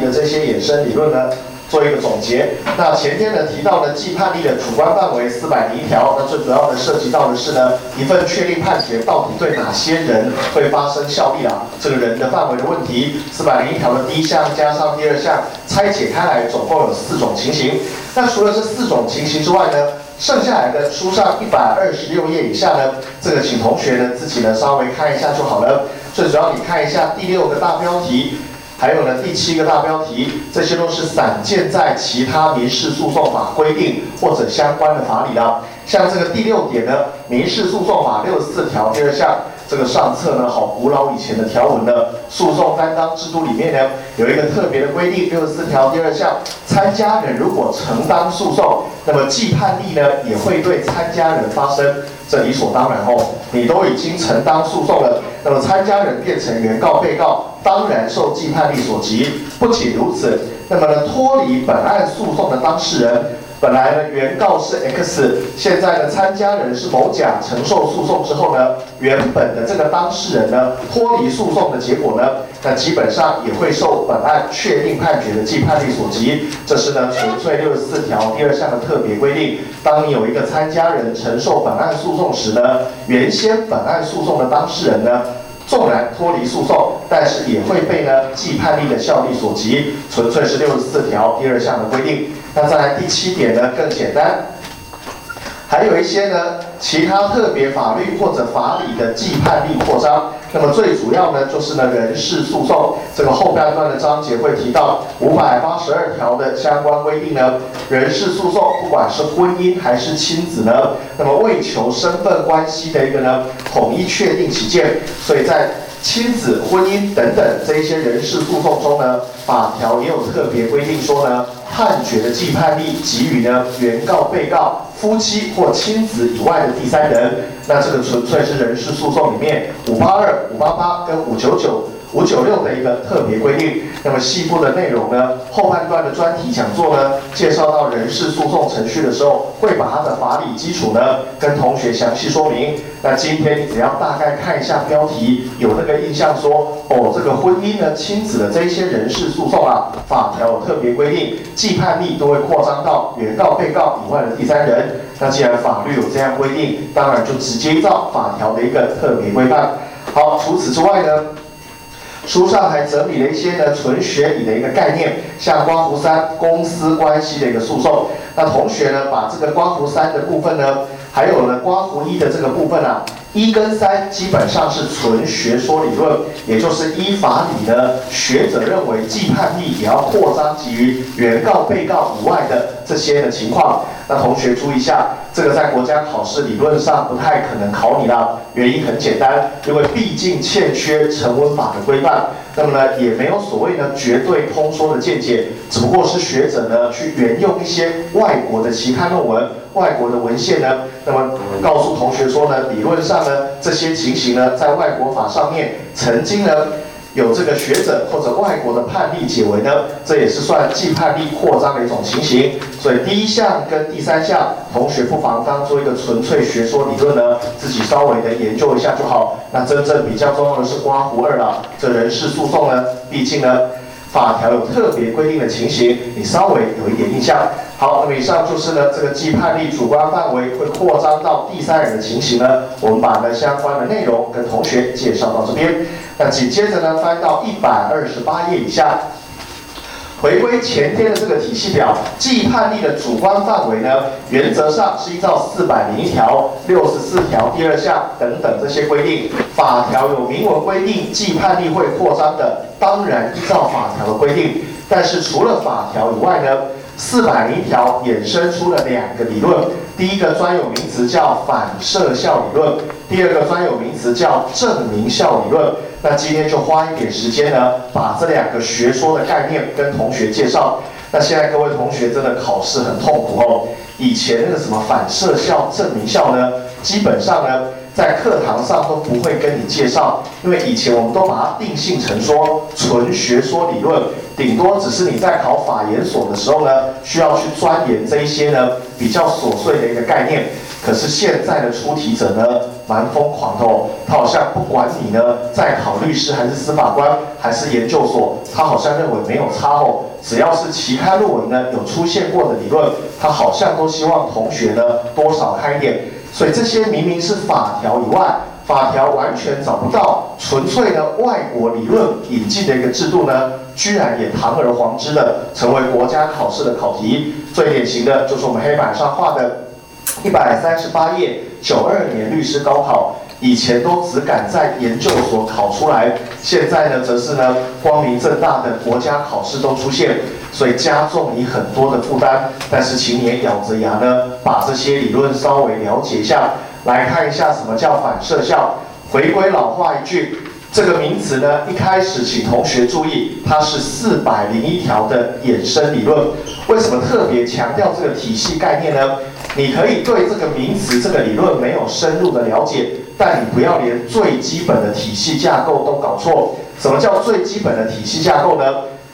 的这些衍生理论呢？做一个总结。那前天呢提到呢，既判例的主观范围四百零一条，那最主要的涉及到的是呢，一份确定判决到底对哪些人会发生效力啊？这个人的范围的问题。四百零一条的第一项加上第二项拆解开来，总共有四种情形。那除了这四种情形之外呢，剩下来的书上一百二十六页以下呢，这个请同学呢自己呢稍微看一下就好了。最主要你看一下第六个大标题。还有呢，第七个大标题，这些都是散见在其他民事诉讼法规定或者相关的法理的。像这个第六点呢，民事诉讼法六十四条第二项，这个上册呢，好古老以前的条文呢，诉讼担当制度里面呢，有一个特别的规定，六十四条第二项，参加人如果承担诉讼，那么既判例呢，也会对参加人发生。这理所当然哦，你都已经承担诉讼了，那么参加人变成原告、被告，当然受既判力所及。不仅如此，那么呢，脱离本案诉讼的当事人。本来呢，原告是 X，现在呢，参加人是某甲，承受诉讼之后呢，原本的这个当事人呢，脱离诉讼的结果呢，那基本上也会受本案确定判决的既判例所及。这是呢，纯粹六十四条第二项的特别规定。当你有一个参加人承受本案诉讼时呢，原先本案诉讼的当事人呢。纵然脱离诉讼，但是也会被呢既判例的效力所及，纯粹是六十四条第二项的规定。那再来第七点呢，更简单。还有一些呢，其他特别法律或者法理的既判例扩张。那么最主要呢，就是呢人事诉讼这个后半段的章节会提到五百八十二条的相关规定呢。人事诉讼不管是婚姻还是亲子呢，那么为求身份关系的一个呢统一确定起见，所以在亲子、婚姻等等这一些人事诉讼中呢，法条也有特别规定说呢，判决的既判力给予呢原告、被告。夫妻或亲子以外的第三人，那这个纯粹是人事诉讼里面五八二、五八八跟五九九。五九六的一个特别规定，那么细部的内容呢？后半段的专题讲座呢，介绍到人事诉讼程序的时候，会把它的法理基础呢，跟同学详细说明。那今天你只要大概看一下标题，有那个印象说，哦，这个婚姻呢、亲子的这一些人事诉讼啊，法条有特别规定，既判例都会扩张到原告、被告以外的第三人。那既然法律有这样规定，当然就直接依照法条的一个特别规范。好，除此之外呢？书上还整理了一些呢纯学理的一个概念，像刮胡三公司关系的一个诉讼。那同学呢把这个刮胡三的部分呢，还有呢刮胡一的这个部分啊，一跟三基本上是纯学说理论，也就是依法理呢，学者认为既判例也要扩张基于原告、被告以外的这些的情况。那同学注意一下，这个在国家考试理论上不太可能考你了。原因很简单，因为毕竟欠缺成文法的规范，那么呢也没有所谓呢绝对通说的见解，只不过是学者呢去援用一些外国的期刊论文、外国的文献呢，那么告诉同学说呢，理论上呢这些情形呢在外国法上面曾经呢。有这个学者或者外国的判例解围呢，这也是算既判例扩张的一种情形。所以第一项跟第三项，同学不妨当做一个纯粹学说理论呢，自己稍微的研究一下就好。那真正比较重要的是刮胡二了，这人事诉讼呢，毕竟呢。法条有特别规定的情形，你稍微有一点印象。好，那么以上就是呢，这个既判例主观范围会扩张到第三人的情形呢，我们把呢相关的内容跟同学介绍到这边。那紧接着呢，翻到一百二十八页以下。回归前天的这个体系表，既判例的主观范围呢，原则上是依照四百零一条、六十四条第二项等等这些规定。法条有明文规定，既判例会扩张的，当然依照法条的规定。但是除了法条以外呢，四百零一条衍生出了两个理论。第一个专有名词叫反射效理论，第二个专有名词叫证明效理论。那今天就花一点时间呢，把这两个学说的概念跟同学介绍。那现在各位同学真的考试很痛苦哦。以前那个什么反射效、证明效呢，基本上呢在课堂上都不会跟你介绍，因为以前我们都把它定性成说纯学说理论，顶多只是你在考法研所的时候呢，需要去钻研这一些呢比较琐碎的一个概念。可是现在的出题者呢？蛮疯狂的哦。他好像不管你呢在考律师还是司法官还是研究所，他好像认为没有差哦。只要是期刊论文呢有出现过的理论，他好像都希望同学呢多少看一点。所以这些明明是法条以外。法条完全找不到，纯粹的外国理论引进的一个制度呢，居然也堂而皇之的成为国家考试的考题。最典型的就是我们黑板上画的，一百三十八页，九二年律师高考，以前都只敢在研究所考出来，现在呢，则是呢光明正大的国家考试都出现，所以加重你很多的负担。但是请你也咬着牙呢，把这些理论稍微了解一下。来看一下什么叫反射效。回归老话一句，这个名词呢，一开始请同学注意，它是四百零一条的衍生理论。为什么特别强调这个体系概念呢？你可以对这个名词、这个理论没有深入的了解，但你不要连最基本的体系架构都搞错。什么叫最基本的体系架构呢？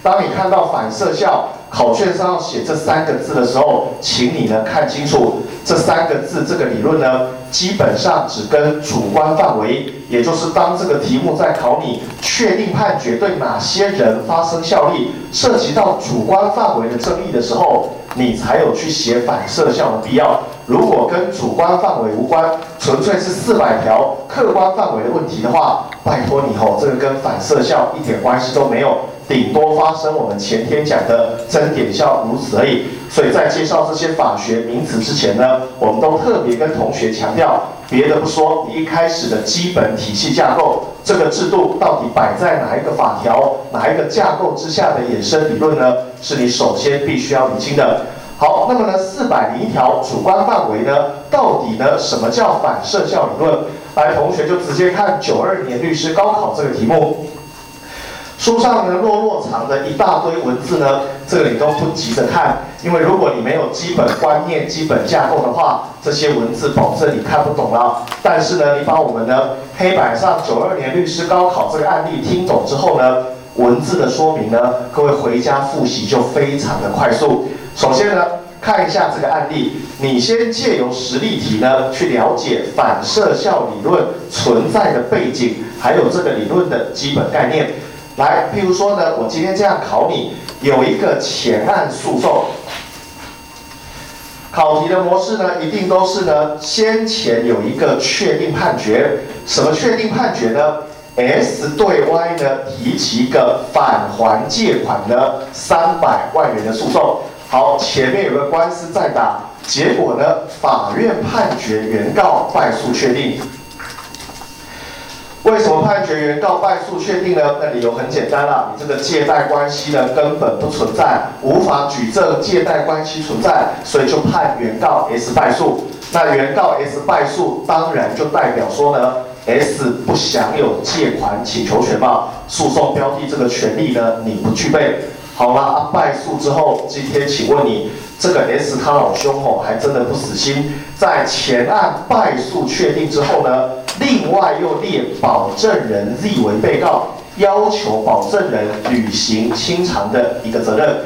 当你看到反射效。考卷上要写这三个字的时候，请你呢看清楚这三个字，这个理论呢，基本上只跟主观范围，也就是当这个题目在考你确定判决对哪些人发生效力，涉及到主观范围的争议的时候，你才有去写反射效的必要。如果跟主观范围无关，纯粹是四百条客观范围的问题的话，拜托你吼，这个跟反射效一点关系都没有。顶多发生我们前天讲的增点效如此而已。所以在介绍这些法学名词之前呢，我们都特别跟同学强调，别的不说，你一开始的基本体系架构，这个制度到底摆在哪一个法条、哪一个架构之下的衍生理论呢？是你首先必须要理清的。好，那么呢，四百零一条主观范围呢，到底呢，什么叫反射效理论？来，同学就直接看九二年律师高考这个题目。书上呢落落长的一大堆文字呢，这个你都不急着看，因为如果你没有基本观念、基本架构的话，这些文字保证你看不懂了。但是呢，你把我们的黑板上九二年律师高考这个案例听懂之后呢，文字的说明呢，各位回家复习就非常的快速。首先呢，看一下这个案例，你先借由实例题呢去了解反射效理论存在的背景，还有这个理论的基本概念。来，譬如说呢，我今天这样考你，有一个前案诉讼，考题的模式呢，一定都是呢，先前有一个确定判决，什么确定判决呢？S 对 Y 呢提起一个返还借款呢三百万元的诉讼，好，前面有个官司在打，结果呢，法院判决原告败诉确定。为什么判决原告败诉确定呢？那理由很简单啦，你这个借贷关系呢根本不存在，无法举证借贷关系存在，所以就判原告 S 败诉。那原告 S 败诉，当然就代表说呢，S 不享有借款请求权嘛，诉讼标的这个权利呢你不具备。好了，败诉之后，今天请问你，这个 S 他老兄吼还真的不死心，在前案败诉确定之后呢？另外又列保证人 Z 为被告，要求保证人履行清偿的一个责任。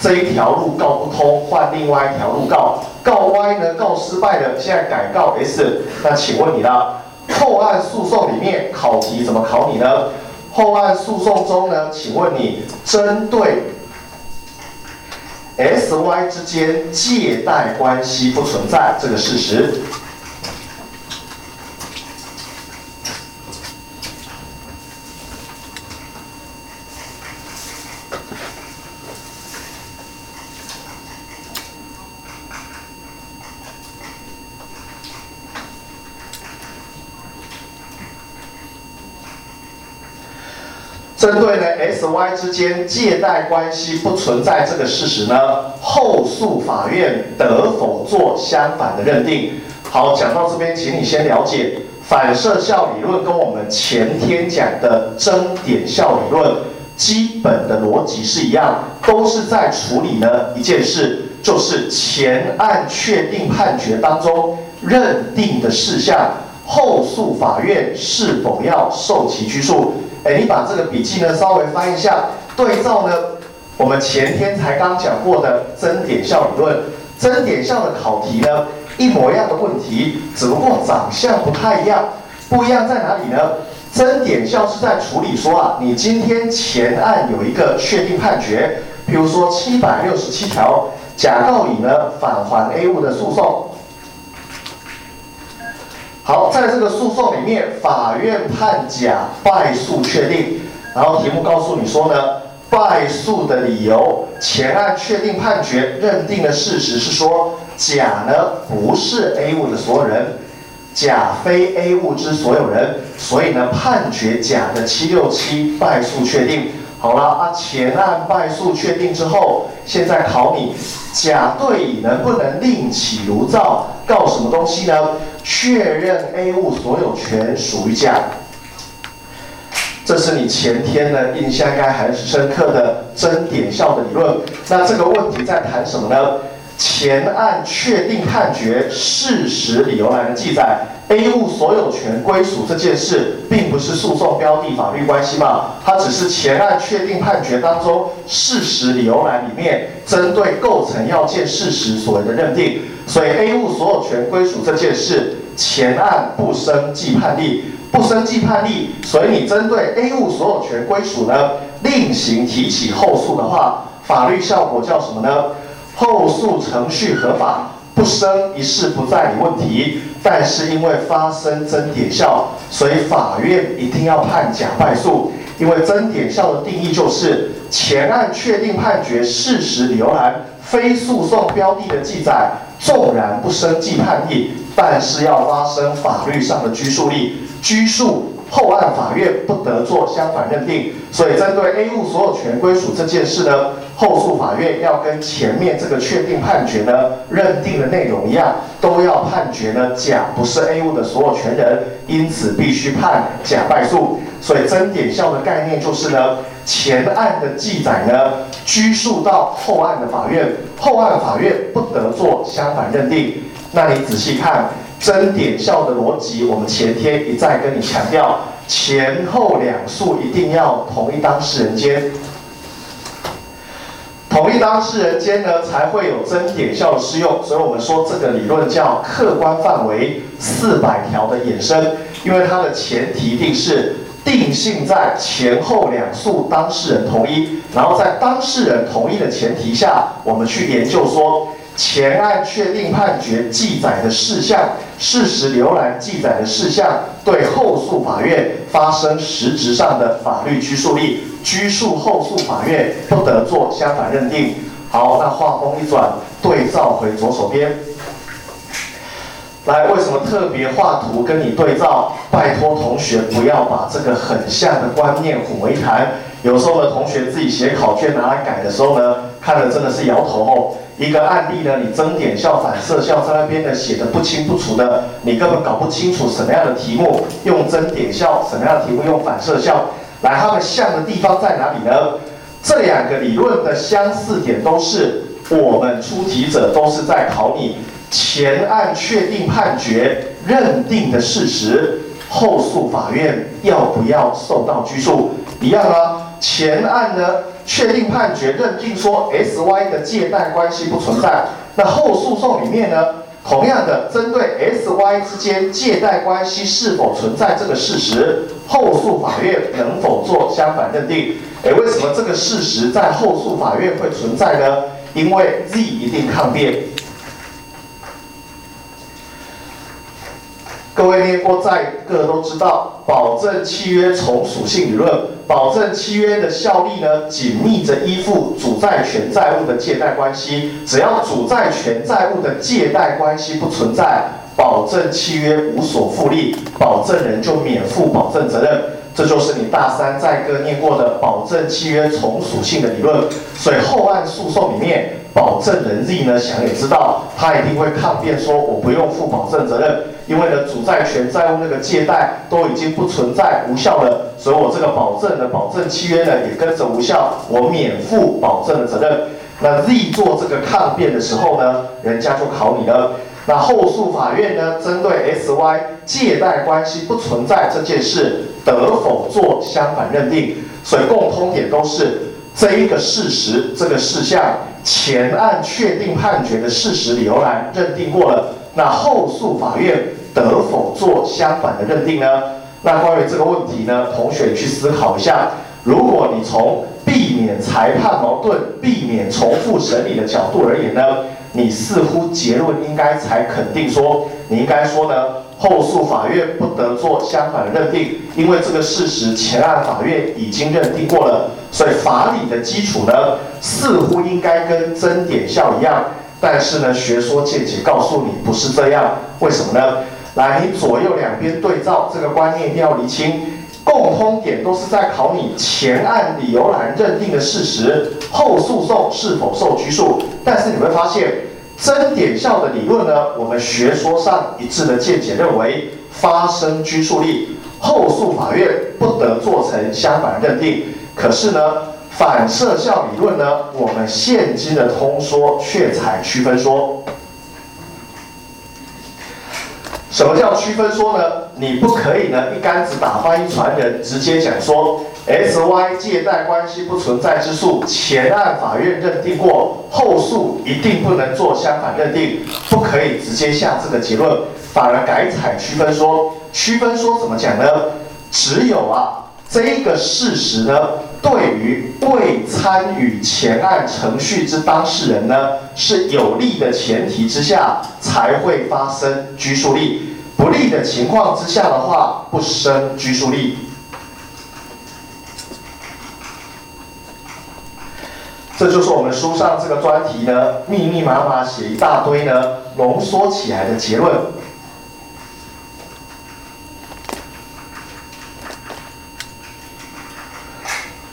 这一条路告不通，换另外一条路告。告 Y 呢告失败了，现在改告 S。那请问你啦，后案诉讼里面考题怎么考你呢？后案诉讼中呢，请问你针对 S、Y 之间借贷关系不存在这个事实。针对呢 S、Y 之间借贷关系不存在这个事实呢，后诉法院得否做相反的认定？好，讲到这边，请你先了解反射效理论跟我们前天讲的争点效理论基本的逻辑是一样，都是在处理呢一件事，就是前案确定判决当中认定的事项，后诉法院是否要受其拘束？哎，你把这个笔记呢稍微翻一下，对照呢我们前天才刚讲过的增点效理论，增点效的考题呢，一模一样的问题，只不过长相不太一样。不一样在哪里呢？真点效是在处理说啊，你今天前案有一个确定判决，比如说七百六十七条，甲告乙呢返还 A 物的诉讼。好，在这个诉讼里面，法院判甲败诉确定，然后题目告诉你说呢，败诉的理由，前案确定判决认定的事实是说，甲呢不是 A 物的所有人。甲非 A 物之所有人，所以呢判决甲的七六七败诉确定。好了啊，前案败诉确定之后，现在考你，甲对乙能不能另起炉灶，告什么东西呢？确认 A 物所有权属于甲。这是你前天呢印象应该还是深刻的真点效的理论。那这个问题在谈什么呢？前案确定判决事实理由栏的记载，A 物所有权归属这件事，并不是诉讼标的法律关系嘛？它只是前案确定判决当中事实理由栏里面针对构成要件事实所谓的认定。所以 A 物所有权归属这件事，前案不生既判例，不生既判例。所以你针对 A 物所有权归属呢，另行提起后诉的话，法律效果叫什么呢？后诉程序合法，不生一事不在理问题，但是因为发生真点效，所以法院一定要判甲败诉。因为真点效的定义就是前案确定判决事实理由栏非诉讼标的的记载，纵然不生既判例，但是要发生法律上的拘束力，拘束。后案法院不得做相反认定，所以针对 A 物所有权归属这件事呢，后诉法院要跟前面这个确定判决呢认定的内容一样，都要判决呢甲不是 A 物的所有权人，因此必须判甲败诉。所以真点效的概念就是呢，前案的记载呢拘束到后案的法院，后案法院不得做相反认定。那你仔细看。真点效的逻辑，我们前天一再跟你强调，前后两诉一定要同一当事人间，同一当事人间呢才会有增减效的适用。所以我们说这个理论叫客观范围四百条的衍生，因为它的前提定是定性在前后两诉当事人同一，然后在当事人同意的前提下，我们去研究说。前案确定判决记载的事项，事实浏览记载的事项，对后诉法院发生实质上的法律拘束力，拘束后诉法院不得做相反认定。好，那话锋一转，对照回左手边。来，为什么特别画图跟你对照？拜托同学不要把这个很像的观念混为一谈。有时候呢，同学自己写考卷拿来改的时候呢，看了真的是摇头哦。一个案例呢，你增点效、反射效在那边呢写的不清不楚的，你根本搞不清楚什么样的题目用增点效，什么样的题目用反射效。来，它们像的地方在哪里呢？这两个理论的相似点都是我们出题者都是在考你前案确定判决认定的事实，后诉法院要不要受到拘束？一样啊。前案呢确定判决认定说 S Y 的借贷关系不存在，那后诉讼里面呢，同样的针对 S Y 之间借贷关系是否存在这个事实，后诉法院能否做相反认定？诶，为什么这个事实在后诉法院会存在呢？因为 Z 一定抗辩。各位念过债，各位都知道，保证契约从属性理论，保证契约的效力呢，紧密着依附主债权债务的借贷关系。只要主债权债务的借贷关系不存在，保证契约无所负力，保证人就免负保证责任。这就是你大三在哥念过的保证契约从属性的理论。所以后案诉讼里面。保证人 Z 呢，想也知道，他一定会抗辩说，我不用负保证责任，因为呢，主债权债务那个借贷都已经不存在无效了，所以我这个保证的保证契约呢也跟着无效，我免负保证的责任。那 Z 做这个抗辩的时候呢，人家就考你了。那后诉法院呢，针对 SY 借贷关系不存在这件事，得否做相反认定？所以共通点都是。这一个事实，这个事项前案确定判决的事实理由栏认定过了，那后诉法院得否做相反的认定呢？那关于这个问题呢，同学去思考一下。如果你从避免裁判矛盾、避免重复审理的角度而言呢，你似乎结论应该才肯定说，你应该说呢，后诉法院不得做相反的认定，因为这个事实前案法院已经认定过了，所以法理的基础呢，似乎应该跟真点效一样。但是呢，学说见解告诉你不是这样，为什么呢？来，你左右两边对照，这个观念一定要厘清。共通点都是在考你前案理由栏认定的事实，后诉讼是否受拘束。但是你会发现，真点效的理论呢，我们学说上一致的见解认为，发生拘束力，后诉法院不得做成相反认定。可是呢，反射效理论呢，我们现今的通说却采区分说。什么叫区分说呢？你不可以呢一竿子打翻一船人，直接讲说 S Y 借贷关系不存在之诉，前案法院认定过，后诉一定不能做相反认定，不可以直接下这个结论，反而改采区分说。区分说怎么讲呢？只有啊这个事实呢，对于未参与前案程序之当事人呢是有利的前提之下，才会发生拘束力。不利的情况之下的话，不生拘束力。这就是我们书上这个专题呢，密密麻麻写一大堆呢，浓缩起来的结论。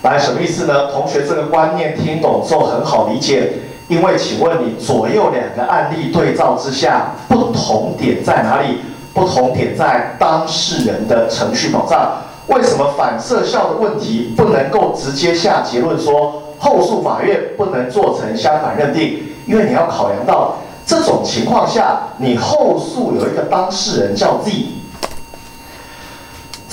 来，什么意思呢？同学，这个观念听懂之后很好理解，因为请问你左右两个案例对照之下，不同点在哪里？不同点在当事人的程序保障。为什么反射效的问题不能够直接下结论说后诉法院不能做成相反认定？因为你要考量到这种情况下，你后诉有一个当事人叫 Z，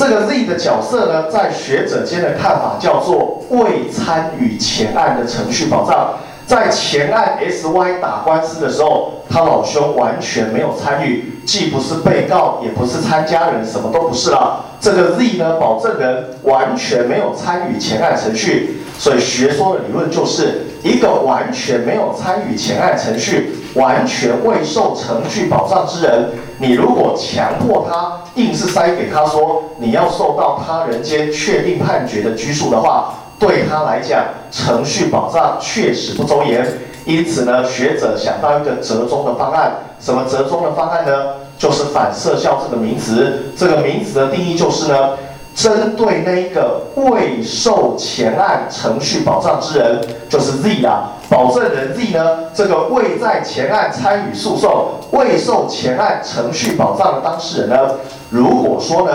这个 Z 的角色呢，在学者间的看法叫做未参与前案的程序保障。在前案 S Y 打官司的时候，他老兄完全没有参与，既不是被告，也不是参加人，什么都不是了。这个 Z 呢，保证人完全没有参与前案程序，所以学说的理论就是一个完全没有参与前案程序、完全未受程序保障之人，你如果强迫他，硬是塞给他说你要受到他人间确定判决的拘束的话。对他来讲，程序保障确实不周延，因此呢，学者想到一个折中的方案。什么折中的方案呢？就是反射效这个名词。这个名词的定义就是呢，针对那一个未受前案程序保障之人，就是 Z 啊，保证人 Z 呢，这个未在前案参与诉讼、未受前案程序保障的当事人呢，如果说呢，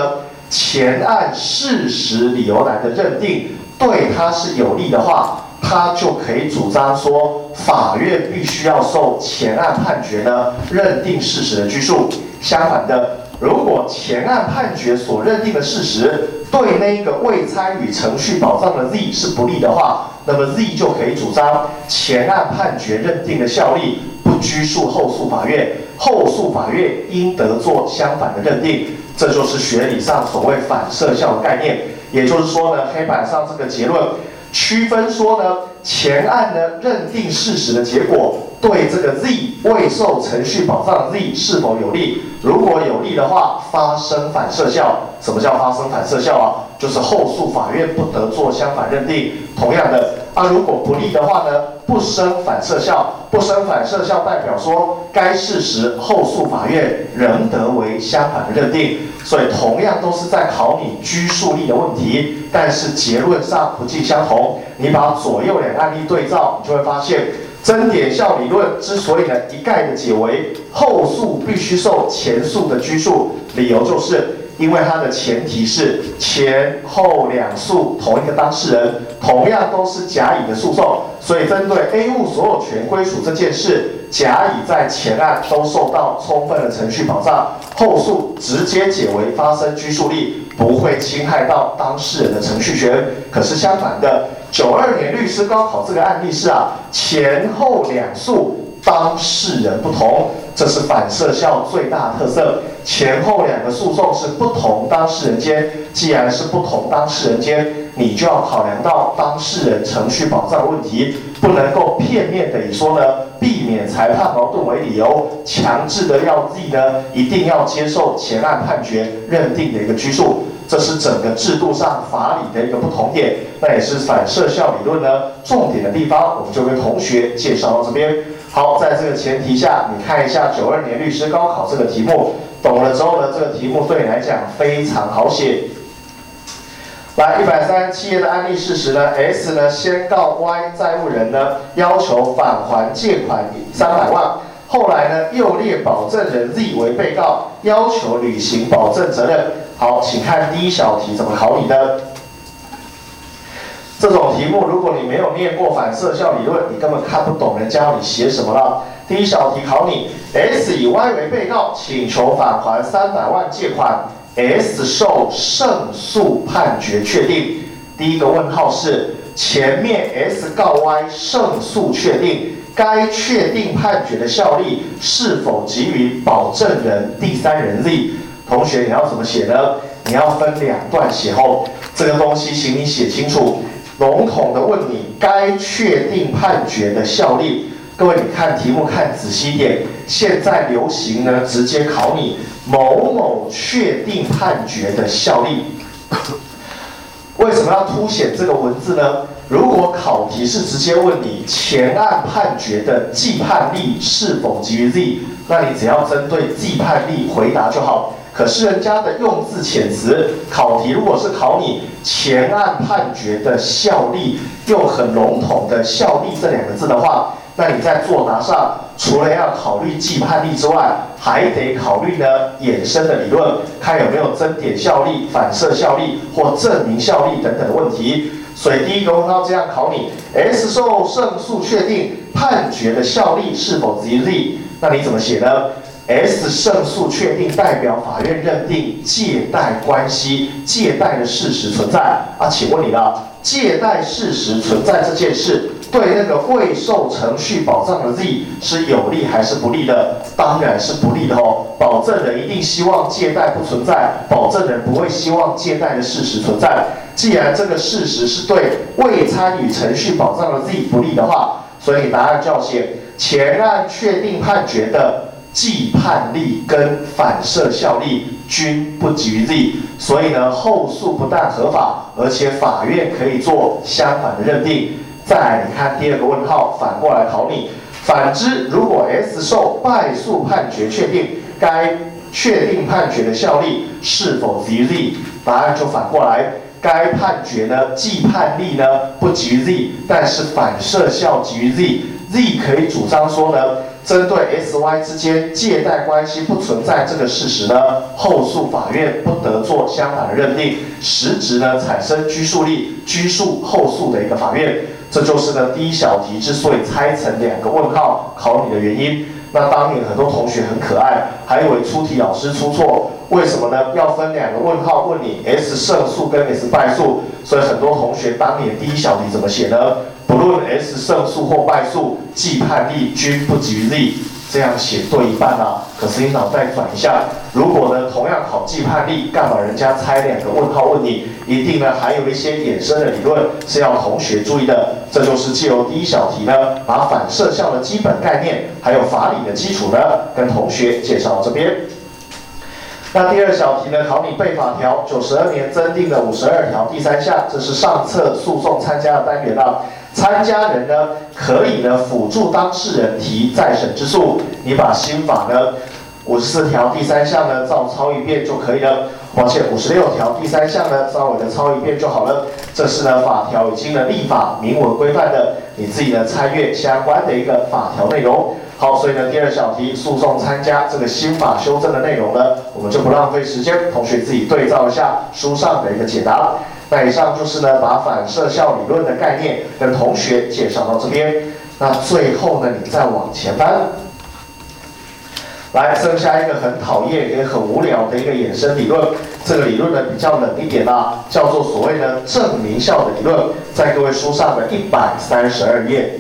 前案事实理由栏的认定。对他是有利的话，他就可以主张说，法院必须要受前案判决呢认定事实的拘束。相反的，如果前案判决所认定的事实对那个未参与程序保障的 Z 是不利的话，那么 Z 就可以主张前案判决认定的效力不拘束后诉法院，后诉法院应得做相反的认定。这就是学理上所谓反射效的概念。也就是说呢，黑板上这个结论区分说呢，前案呢认定事实的结果对这个 Z 未受程序保障的 Z 是否有利？如果有利的话，发生反射效。什么叫发生反射效啊？就是后诉法院不得做相反认定。同样的，啊，如果不利的话呢，不生反射效。不生反射效代表说，该事实后诉法院仍得为相反的认定。所以同样都是在考你拘束力的问题，但是结论上不尽相同。你把左右两个案例对照，你就会发现增点效理论之所以呢一概的解为后诉必须受前诉的拘束，理由就是。因为它的前提是前后两诉同一个当事人，同样都是甲乙的诉讼，所以针对 A 物所有权归属这件事，甲乙在前案都受到充分的程序保障，后诉直接解为发生拘束力，不会侵害到当事人的程序权。可是相反的，九二年律师高考这个案例是啊，前后两诉当事人不同。这是反射效最大特色。前后两个诉讼是不同当事人间，既然是不同当事人间，你就要考量到当事人程序保障问题，不能够片面的以说呢，避免裁判矛盾为理由，强制的要 Z 呢一定要接受前案判决认定的一个拘束。这是整个制度上法理的一个不同点，那也是反射效理论呢重点的地方，我们就跟同学介绍到这边。好，在这个前提下，你看一下九二年律师高考这个题目，懂了之后呢，这个题目对你来讲非常好写。来，一百三七页的案例事实呢，S 呢先告 Y 债务人呢要求返还借款三百万，后来呢又列保证人 Z 为被告，要求履行保证责任。好，请看第一小题怎么考你的。这种题目，如果你没有念过反射效理论，你根本看不懂人家要你写什么了。第一小题考你：S 以 Y 为被告，请求返还三百万借款，S 受胜诉判决确定。第一个问号是前面 S 告 Y 胜诉确定，该确定判决的效力是否给予保证人第三人力同学，你要怎么写呢？你要分两段写后，这个东西，请你写清楚。笼统的问你，该确定判决的效力。各位，你看题目看仔细点。现在流行呢，直接考你某某确定判决的效力。为什么要凸显这个文字呢？如果考题是直接问你前案判决的既判力是否基于 Z，那你只要针对既判力回答就好。可是人家的用字遣词，考题如果是考你前案判决的效力，用很笼统的效力这两个字的话，那你在作答上除了要考虑既判力之外，还得考虑呢衍生的理论，看有没有增点效力、反射效力或证明效力等等的问题。所以第一个问号这样考你：S 受胜诉确定判决的效力是否吉利？那你怎么写呢？S 胜诉确定代表法院认定借贷关系、借贷的事实存在啊？请问你了，借贷事实存在这件事，对那个未受程序保障的 Z 是有利还是不利的？当然是不利的哦。保证人一定希望借贷不存在，保证人不会希望借贷的事实存在。既然这个事实是对未参与程序保障的 Z 不利的话，所以答案就要写前案确定判决的。既判力跟反射效力均不及于 Z，所以呢，后诉不但合法，而且法院可以做相反的认定。再，你看第二个问号，反过来考你。反之，如果 S 受败诉判决确定，该确定判决的效力是否及于 Z？答案就反过来，该判决呢，既判力呢不及于 Z，但是反射效及于 Z，Z 可以主张说呢。针对 S、Y 之间借贷关系不存在这个事实呢，后诉法院不得做相反的认定，实质呢产生拘束力，拘束后诉的一个法院，这就是呢第一小题之所以拆成两个问号考你的原因。那当年很多同学很可爱，还以为出题老师出错，为什么呢？要分两个问号问你 S 胜诉跟 S 败诉，所以很多同学当年第一小题怎么写呢？不论 S 胜诉或败诉，既判力均不及于 Z，这样写对一半啊。可是你脑袋转一下，如果呢同样考既判力，干嘛人家猜两个问号问你？一定呢还有一些衍生的理论是要同学注意的。这就是借由第一小题呢，把反射效的基本概念，还有法理的基础呢，跟同学介绍到这边。那第二小题呢，考你背法条九十二年增订的五十二条第三项，这是上册诉讼参加的单元啊。参加人呢，可以呢辅助当事人提再审之诉。你把新法呢五十四条第三项呢照抄一遍就可以了。抱歉，五十六条第三项呢稍微的抄一遍就好了。这是呢法条已经呢立法明文规范的，你自己呢参阅相关的一个法条内容。好，所以呢第二小题诉讼参加这个新法修正的内容呢，我们就不浪费时间，同学自己对照一下书上的一个解答。那以上就是呢，把反射效理论的概念跟同学介绍到这边。那最后呢，你再往前翻，来剩下一个很讨厌也很无聊的一个衍生理论。这个理论呢比较冷一点啦，叫做所谓的证明效的理论，在各位书上的一百三十二页。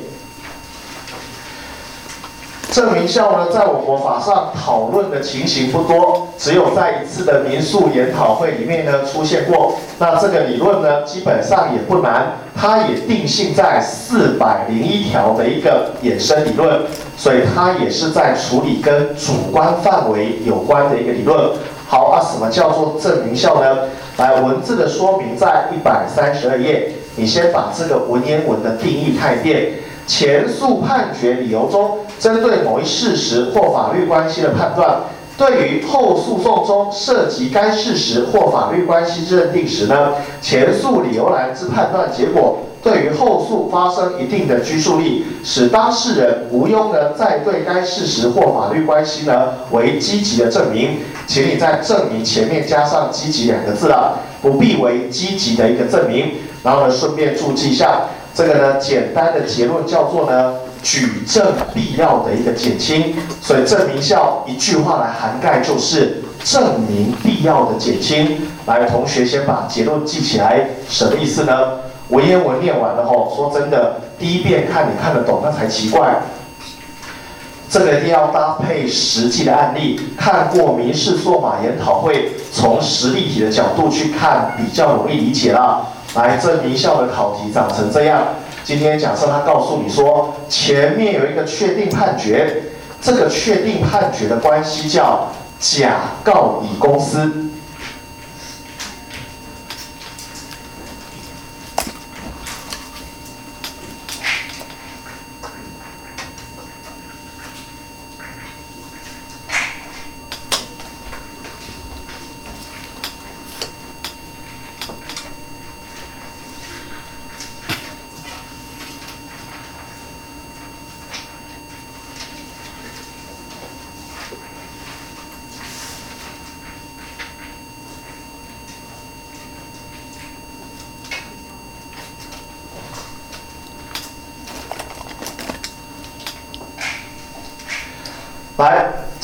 证明效呢，在我国法上讨论的情形不多，只有在一次的民诉研讨会里面呢出现过。那这个理论呢，基本上也不难，它也定性在四百零一条的一个衍生理论，所以它也是在处理跟主观范围有关的一个理论。好啊，什么叫做证明效呢？来，文字的说明在一百三十二页，你先把这个文言文的定义看一遍。前诉判决理由中，针对某一事实或法律关系的判断，对于后诉讼中涉及该事实或法律关系之认定时呢，前诉理由来自判断结果，对于后诉发生一定的拘束力，使当事人无庸呢再对该事实或法律关系呢为积极的证明，请你在证明前面加上积极两个字啊，不必为积极的一个证明，然后呢顺便注记一下。这个呢，简单的结论叫做呢，举证必要的一个减轻，所以证明效一句话来涵盖就是证明必要的减轻。来，同学先把结论记起来，什么意思呢？文言文念完了后，说真的，第一遍看你看得懂，那才奇怪。这个一定要搭配实际的案例，看过民事诉法研讨会，从实例题的角度去看，比较容易理解了。来，这名校的考题长成这样。今天假设他告诉你说，前面有一个确定判决，这个确定判决的关系叫甲告乙公司。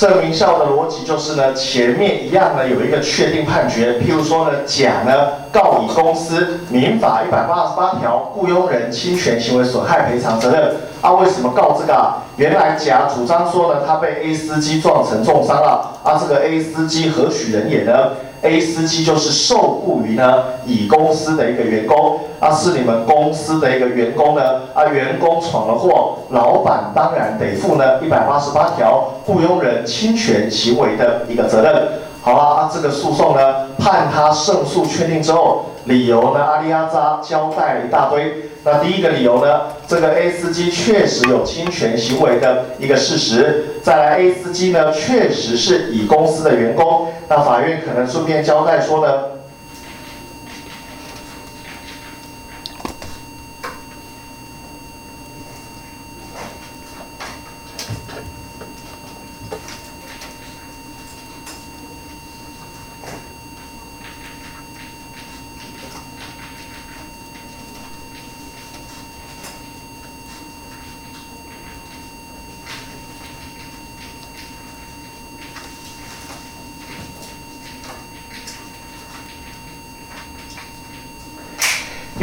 来，这名校的逻辑就是呢，前面一样呢有一个确定判决，譬如说呢，甲呢告乙公司，民法一百八十八条雇佣人侵权行为损害赔偿责任。啊，为什么告这个啊？原来甲主张说呢，他被 A 司机撞成重伤了，啊，这个 A 司机何许人也呢？A 司机就是受雇于呢乙公司的一个员工，啊是你们公司的一个员工呢，啊员工闯了祸，老板当然得负呢一百八十八条雇佣人侵权行为的一个责任。好了，啊这个诉讼呢判他胜诉确定之后，理由呢阿里阿扎交代了一大堆。那第一个理由呢，这个 A 司机确实有侵权行为的一个事实。再来，A 司机呢确实是以公司的员工。那法院可能顺便交代说呢。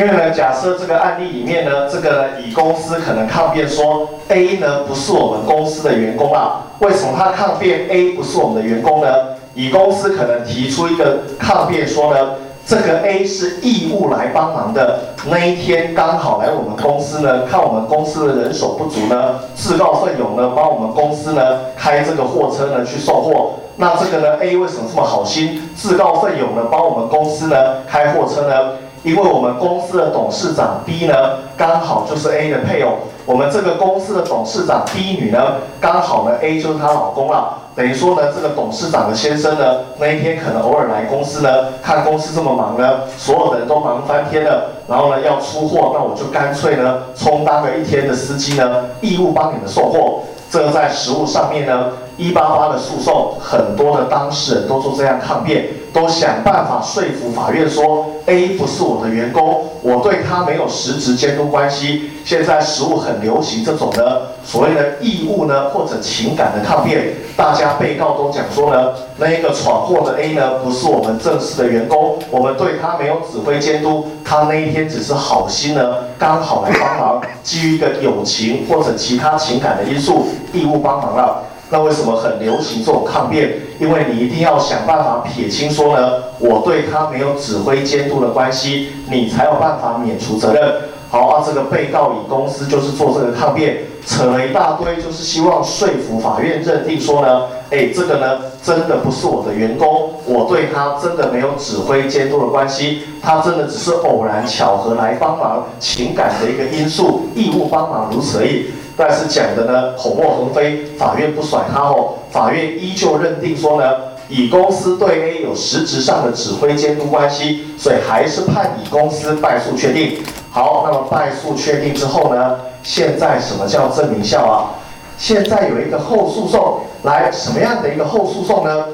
因为呢，假设这个案例里面呢，这个乙公司可能抗辩说 A 呢不是我们公司的员工啊，为什么他抗辩 A 不是我们的员工呢？乙公司可能提出一个抗辩说呢，这个 A 是义务来帮忙的，那一天刚好来我们公司呢，看我们公司的人手不足呢，自告奋勇呢，帮我们公司呢开这个货车呢去送货。那这个呢 A 为什么这么好心，自告奋勇呢帮我们公司呢开货车呢？因为我们公司的董事长 B 呢，刚好就是 A 的配偶。我们这个公司的董事长 B 女呢，刚好呢 A 就是她老公了。等于说呢，这个董事长的先生呢，那一天可能偶尔来公司呢，看公司这么忙呢，所有的人都忙翻天了，然后呢要出货，那我就干脆呢充当了一天的司机呢，义务帮你们送货。这个在实物上面呢。一八八的诉讼，很多的当事人都做这样抗辩，都想办法说服法院说 A 不是我的员工，我对他没有实质监督关系。现在实务很流行这种呢，所谓的义务呢或者情感的抗辩，大家被告都讲说呢，那一个闯祸的 A 呢不是我们正式的员工，我们对他没有指挥监督，他那一天只是好心呢刚好来帮忙，基于一个友情或者其他情感的因素，义务帮忙了。那为什么很流行这种抗辩？因为你一定要想办法撇清说呢，我对他没有指挥监督的关系，你才有办法免除责任。好啊，这个被告乙公司就是做这个抗辩，扯了一大堆，就是希望说服法院认定说呢，哎，这个呢真的不是我的员工，我对他真的没有指挥监督的关系，他真的只是偶然巧合来帮忙，情感的一个因素，义务帮忙如此而已。但是讲的呢口沫横飞，法院不甩他哦，法院依旧认定说呢，乙公司对 A 有实质上的指挥监督关系，所以还是判乙公司败诉确定。好，那么败诉确定之后呢，现在什么叫证明效啊？现在有一个后诉讼，来什么样的一个后诉讼呢？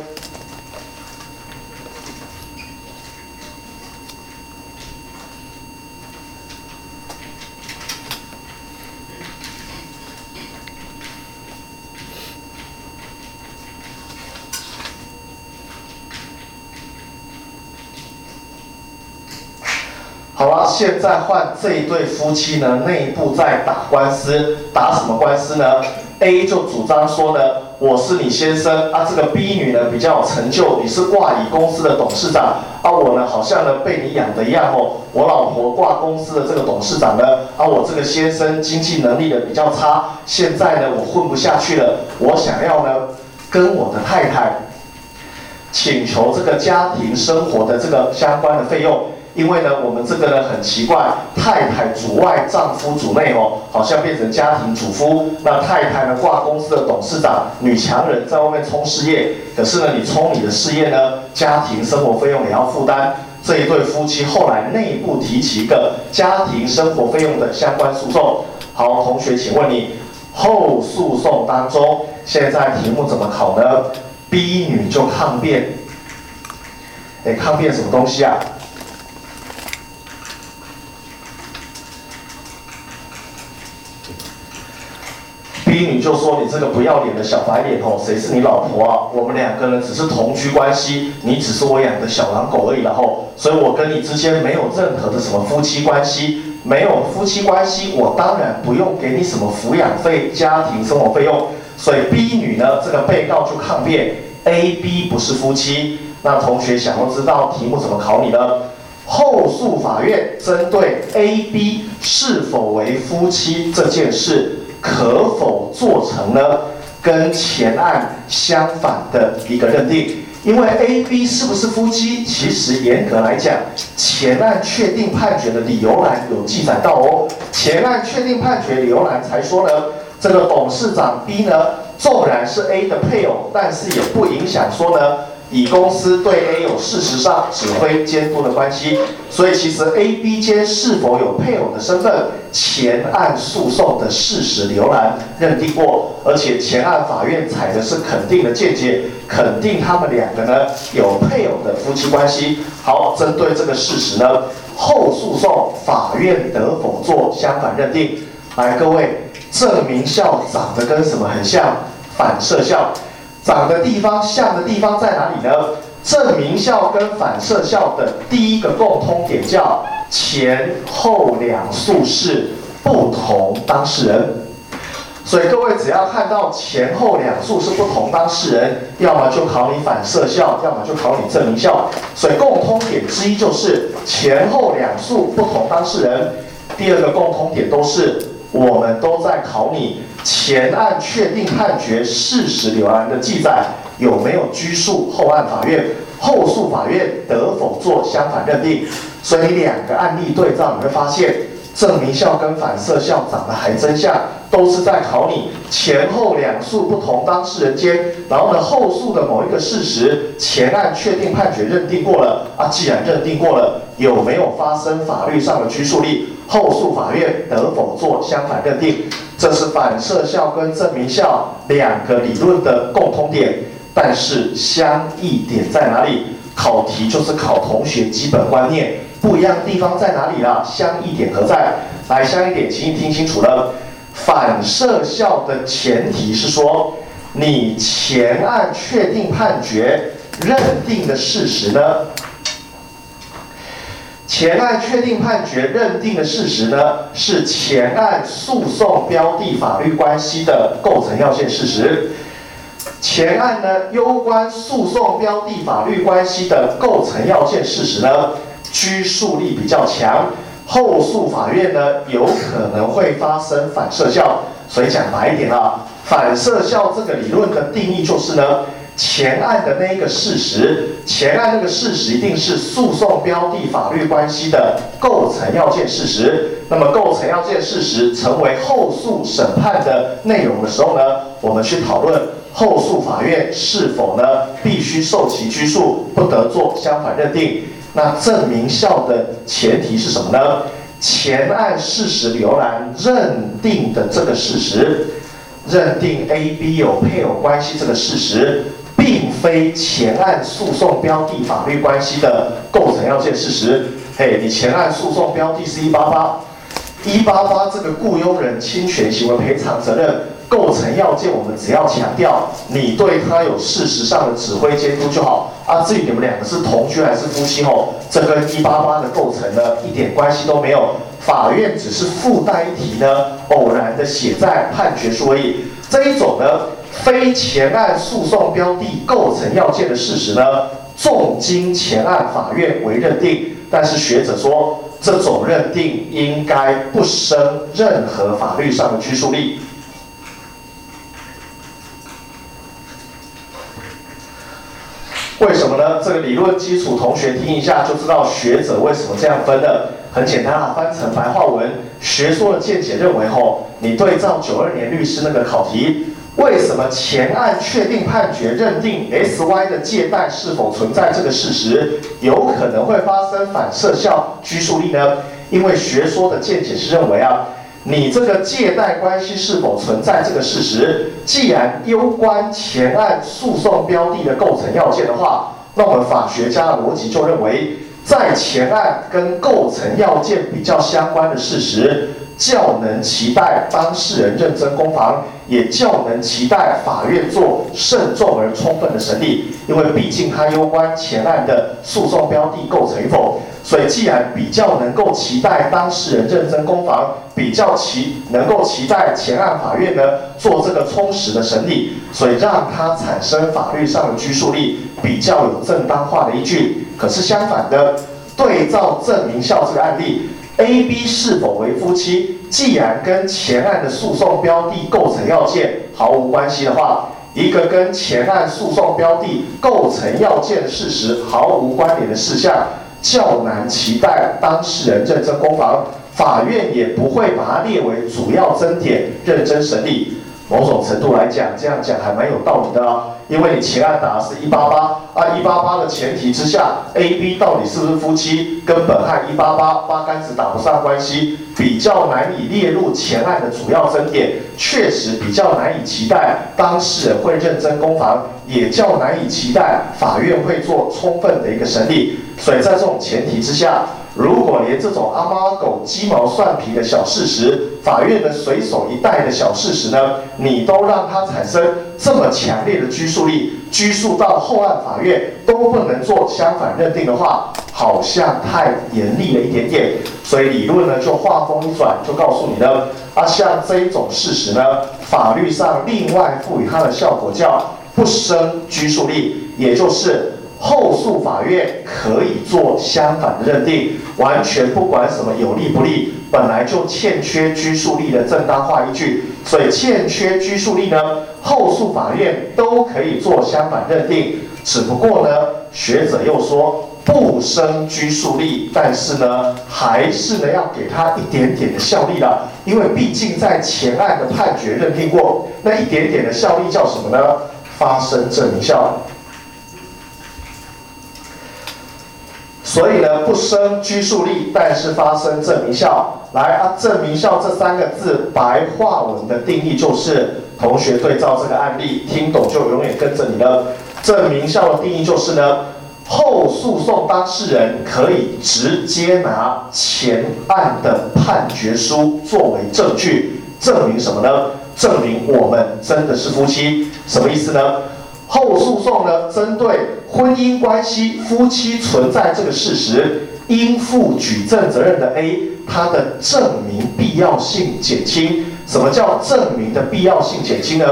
好了，现在换这一对夫妻呢，内部在打官司，打什么官司呢？A 就主张说呢，我是你先生啊，这个 B 女呢比较有成就，你是挂乙公司的董事长啊，我呢好像呢被你养的一样哦，我老婆挂公司的这个董事长呢，啊我这个先生经济能力的比较差，现在呢我混不下去了，我想要呢跟我的太太请求这个家庭生活的这个相关的费用。因为呢，我们这个呢很奇怪，太太主外，丈夫主内哦，好像变成家庭主夫。那太太呢挂公司的董事长，女强人在外面冲事业，可是呢你冲你的事业呢，家庭生活费用也要负担。这一对夫妻后来内部提起一个家庭生活费用的相关诉讼。好，同学，请问你后诉讼当中，现在题目怎么考呢？B 女就抗辩，哎，抗辩什么东西啊？B 女就说：“你这个不要脸的小白脸哦，谁是你老婆啊？我们两个人只是同居关系，你只是我养的小狼狗而已。然后，所以我跟你之间没有任何的什么夫妻关系，没有夫妻关系，我当然不用给你什么抚养费、家庭生活费用。所以 B 女呢，这个被告就抗辩：A、B 不是夫妻。那同学想要知道题目怎么考你呢？后诉法院针对 A、B 是否为夫妻这件事。”可否做成呢？跟前案相反的一个认定？因为 A、B 是不是夫妻？其实严格来讲，前案确定判决的理由栏有记载到哦。前案确定判决理由栏才说呢，这个董事长 B 呢，纵然是 A 的配偶，但是也不影响说呢。乙公司对 A 有事实上指挥监督的关系，所以其实 A、B 间是否有配偶的身份，前案诉讼的事实浏览认定过，而且前案法院采的是肯定的见解，肯定他们两个呢有配偶的夫妻关系。好，针对这个事实呢，后诉讼法院得否做相反认定？来，各位，证明效长得跟什么很像？反射效。长的地方像的地方在哪里呢？证明效跟反射效的第一个共通点叫前后两诉是不同当事人，所以各位只要看到前后两诉是不同当事人，要么就考你反射效，要么就考你证明效。所以共通点之一就是前后两诉不同当事人。第二个共通点都是我们都在考你。前案确定判决事实留案的记载有没有拘束后案法院？后诉法院得否做相反认定？所以两个案例对照，你会发现证明效跟反射效长得还真像，都是在考你前后两诉不同当事人间，然后呢后诉的某一个事实，前案确定判决认定过了啊，既然认定过了，有没有发生法律上的拘束力？后诉法院得否做相反认定？这是反射效跟证明效两个理论的共通点，但是相异点在哪里？考题就是考同学基本观念，不一样的地方在哪里了？相异点何在？来，相异点，请你听清楚了。反射效的前提是说，你前案确定判决认定的事实呢？前案确定判决认定的事实呢，是前案诉讼标的法律关系的构成要件事实。前案呢，攸关诉讼标的法律关系的构成要件事实呢，拘束力比较强，后诉法院呢有可能会发生反射效。所以讲白一点啊，反射效这个理论的定义就是呢。前案的那一个事实，前案那个事实一定是诉讼标的法律关系的构成要件事实。那么构成要件事实成为后诉审判的内容的时候呢，我们去讨论后诉法院是否呢必须受其拘束，不得做相反认定。那证明效的前提是什么呢？前案事实浏览认定的这个事实，认定 A、B 有配偶关系这个事实。非前案诉讼标的法律关系的构成要件事实。嘿，你前案诉讼标的是一八八，一八八这个雇佣人侵权行为赔偿责任构成要件，我们只要强调你对他有事实上的指挥监督就好。啊，至于你们两个是同居还是夫妻吼，这跟一八八的构成呢一点关系都没有。法院只是附带一题呢，偶然的写在判决书而已。这一种呢。非前案诉讼标的构成要件的事实呢，重经前案法院为认定，但是学者说这种认定应该不生任何法律上的拘束力。为什么呢？这个理论基础同学听一下就知道学者为什么这样分的。很简单啊，翻成白话文，学说的见解认为吼，你对照九二年律师那个考题。为什么前案确定判决认定 S Y 的借贷是否存在这个事实，有可能会发生反射效拘束力呢？因为学说的见解是认为啊，你这个借贷关系是否存在这个事实，既然攸关前案诉讼标的的构成要件的话，那我们法学家的逻辑就认为，在前案跟构成要件比较相关的事实。较能期待当事人认真攻防，也较能期待法院做慎重而充分的审理，因为毕竟它攸关前案的诉讼标的构成与否，所以既然比较能够期待当事人认真攻防，比较期能够期待前案法院呢做这个充实的审理，所以让它产生法律上的拘束力，比较有正当化的依据。可是相反的，对照证明效这个案例。A、B 是否为夫妻？既然跟前案的诉讼标的构成要件毫无关系的话，一个跟前案诉讼标的构成要件事实毫无关联的事项，较难期待当事人认真攻防，法院也不会把它列为主要争点，认真审理。某种程度来讲，这样讲还蛮有道理的啊。因为你前案打的是一八八啊，一八八的前提之下，A、B 到底是不是夫妻，跟本案一八八八竿子打不上关系，比较难以列入前案的主要争点，确实比较难以期待当事人会认真攻防，也较难以期待法院会做充分的一个审理。所以在这种前提之下，如果连这种阿猫阿狗、鸡毛蒜皮的小事实，法院的随手一带的小事实呢，你都让它产生这么强烈的拘束力，拘束到后案法院都不能做相反认定的话，好像太严厉了一点点。所以理论呢就话锋一转，就告诉你呢，啊，像这种事实呢，法律上另外赋予它的效果叫不生拘束力，也就是。后诉法院可以做相反的认定，完全不管什么有利不利，本来就欠缺拘束力的正当化依据，所以欠缺拘束力呢，后诉法院都可以做相反认定。只不过呢，学者又说不生拘束力，但是呢，还是呢要给他一点点的效力了，因为毕竟在前案的判决认定过，那一点点的效力叫什么呢？发生证明效。所以呢，不生拘束力，但是发生证明效。来啊，证明效这三个字白话文的定义就是，同学对照这个案例，听懂就永远跟着你了。证明效的定义就是呢，后诉讼当事人可以直接拿前案的判决书作为证据，证明什么呢？证明我们真的是夫妻。什么意思呢？后诉讼呢，针对婚姻关系、夫妻存在这个事实，应负举证责任的 A，他的证明必要性减轻。什么叫证明的必要性减轻呢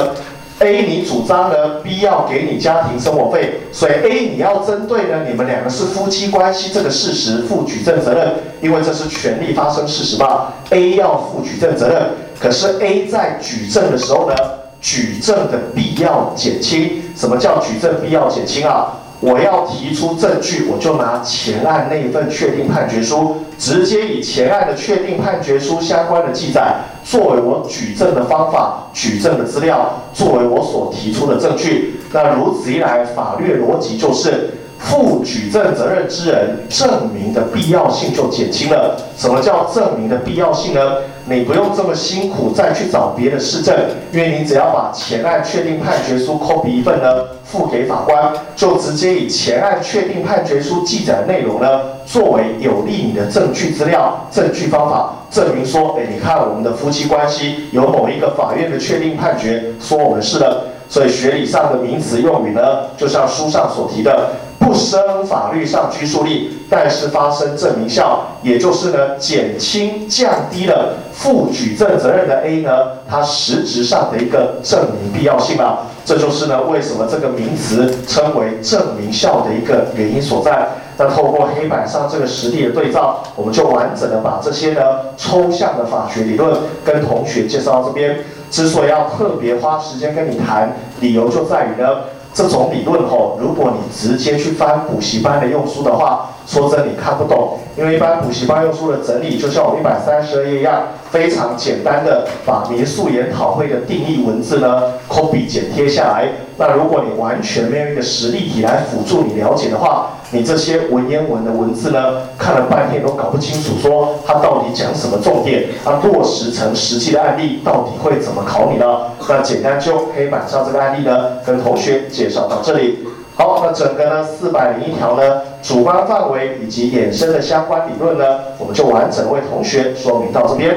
？A 你主张呢，B 要给你家庭生活费，所以 A 你要针对呢，你们两个是夫妻关系这个事实负举证责任，因为这是权利发生事实嘛，A 要负举证责任。可是 A 在举证的时候呢？举证的必要减轻，什么叫举证必要减轻啊？我要提出证据，我就拿前案那一份确定判决书，直接以前案的确定判决书相关的记载，作为我举证的方法、举证的资料，作为我所提出的证据。那如此一来，法律逻辑就是。负举证责任之人证明的必要性就减轻了。什么叫证明的必要性呢？你不用这么辛苦再去找别的市证，因为你只要把前案确定判决书 copy 一份呢，付给法官，就直接以前案确定判决书记载的内容呢，作为有利你的证据资料、证据方法，证明说，哎，你看我们的夫妻关系有某一个法院的确定判决说我们是的。所以学理上的名词用语呢，就像书上所提的。不生法律上拘束力，但是发生证明效，也就是呢减轻降低了负举证责任的 A 呢，它实质上的一个证明必要性啊，这就是呢为什么这个名词称为证明效的一个原因所在。那透过黑板上这个实例的对照，我们就完整的把这些呢抽象的法学理论跟同学介绍到这边。之所以要特别花时间跟你谈，理由就在于呢。这种理论吼，如果你直接去翻补习班的用书的话，说真你看不懂，因为一般补习班用书的整理，就像我一百三十二页一样，非常简单的把民宿研讨会的定义文字呢，copy 剪贴下来。那如果你完全没有一个实例题来辅助你了解的话，你这些文言文的文字呢，看了半天都搞不清楚，说它到底讲什么重点，它落实成实际的案例，到底会怎么考你呢？那简单就黑板上这个案例呢，跟同学介绍到这里。好，那整个呢四百零一条呢，主观范围以及衍生的相关理论呢，我们就完整为同学说明到这边。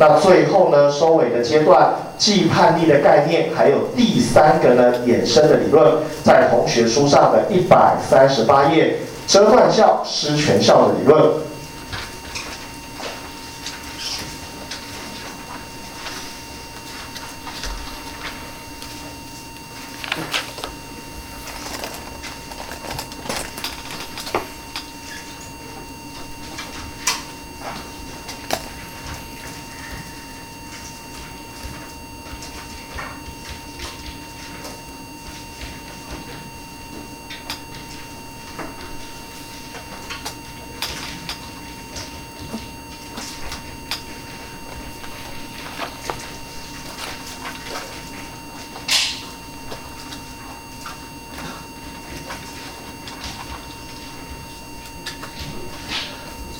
那最后呢，收尾的阶段，既叛逆的概念，还有第三个呢衍生的理论，在同学书上的一百三十八页，折断效、失权效的理论。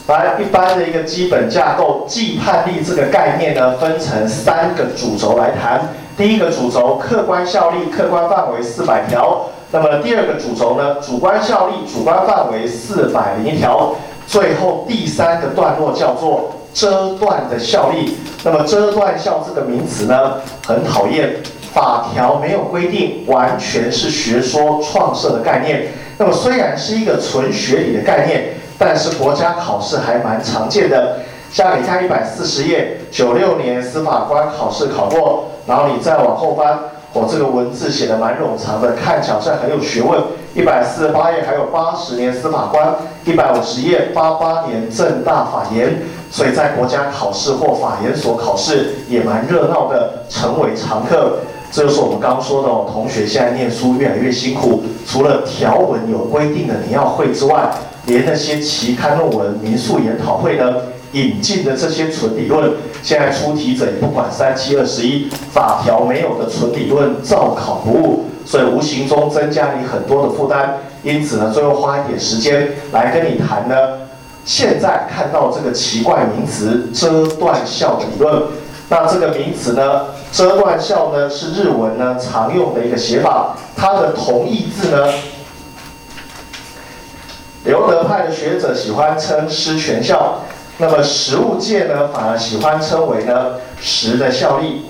来，一般的一个基本架构，既判例这个概念呢，分成三个主轴来谈。第一个主轴，客观效力、客观范围四百条。那么第二个主轴呢，主观效力、主观范围四百零一条。最后第三个段落叫做遮断的效力。那么遮断效这个名词呢，很讨厌，法条没有规定，完全是学说创设的概念。那么虽然是一个纯学理的概念。但是国家考试还蛮常见的，像你看一百四十页，九六年司法官考试考过，然后你再往后翻，我这个文字写的蛮冗长的，看起来很有学问。一百四十八页还有八十年司法官，一百五十页八八年正大法研，所以在国家考试或法研所考试也蛮热闹的，成为常客。这就是我们刚刚说的，同学现在念书越来越辛苦，除了条文有规定的你要会之外。连那些期刊论文、民宿研讨会呢引进的这些纯理论，现在出题者也不管三七二十一，法条没有的纯理论照考不误，所以无形中增加你很多的负担。因此呢，最后花一点时间来跟你谈呢，现在看到这个奇怪名词遮断效理论。那这个名词呢，遮断效呢是日文呢常用的一个写法，它的同义字呢，派的学者喜欢称师全效，那么实物界呢反而喜欢称为呢实的效力。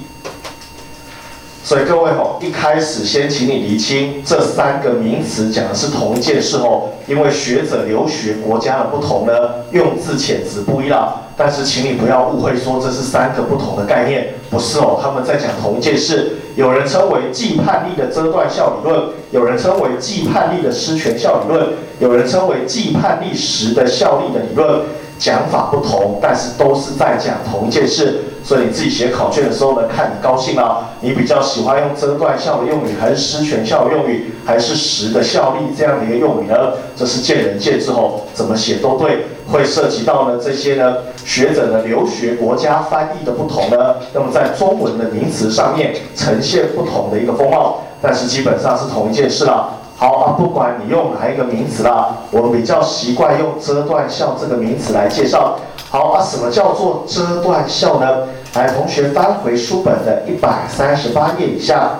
所以各位吼，一开始先请你厘清这三个名词讲的是同一件事哦，因为学者留学国家的不同呢，用字遣词不一样。但是请你不要误会，说这是三个不同的概念，不是哦，他们在讲同一件事。有人称为既判力的遮断效理论，有人称为既判力的失权效理论，有人称为既判力时的效力的理论。讲法不同，但是都是在讲同一件事，所以你自己写考卷的时候呢，看你高兴啊，你比较喜欢用遮断效的用语，还是失权效的用语，还是实的效力这样的一个用语呢？这是见仁见智哦，怎么写都对。会涉及到呢这些呢学者的留学国家翻译的不同呢，那么在中文的名词上面呈现不同的一个风貌，但是基本上是同一件事了。好啊，不管你用哪一个名词啦，我比较习惯用遮断效这个名词来介绍。好啊，什么叫做遮断效呢？来，同学翻回书本的一百三十八页以下，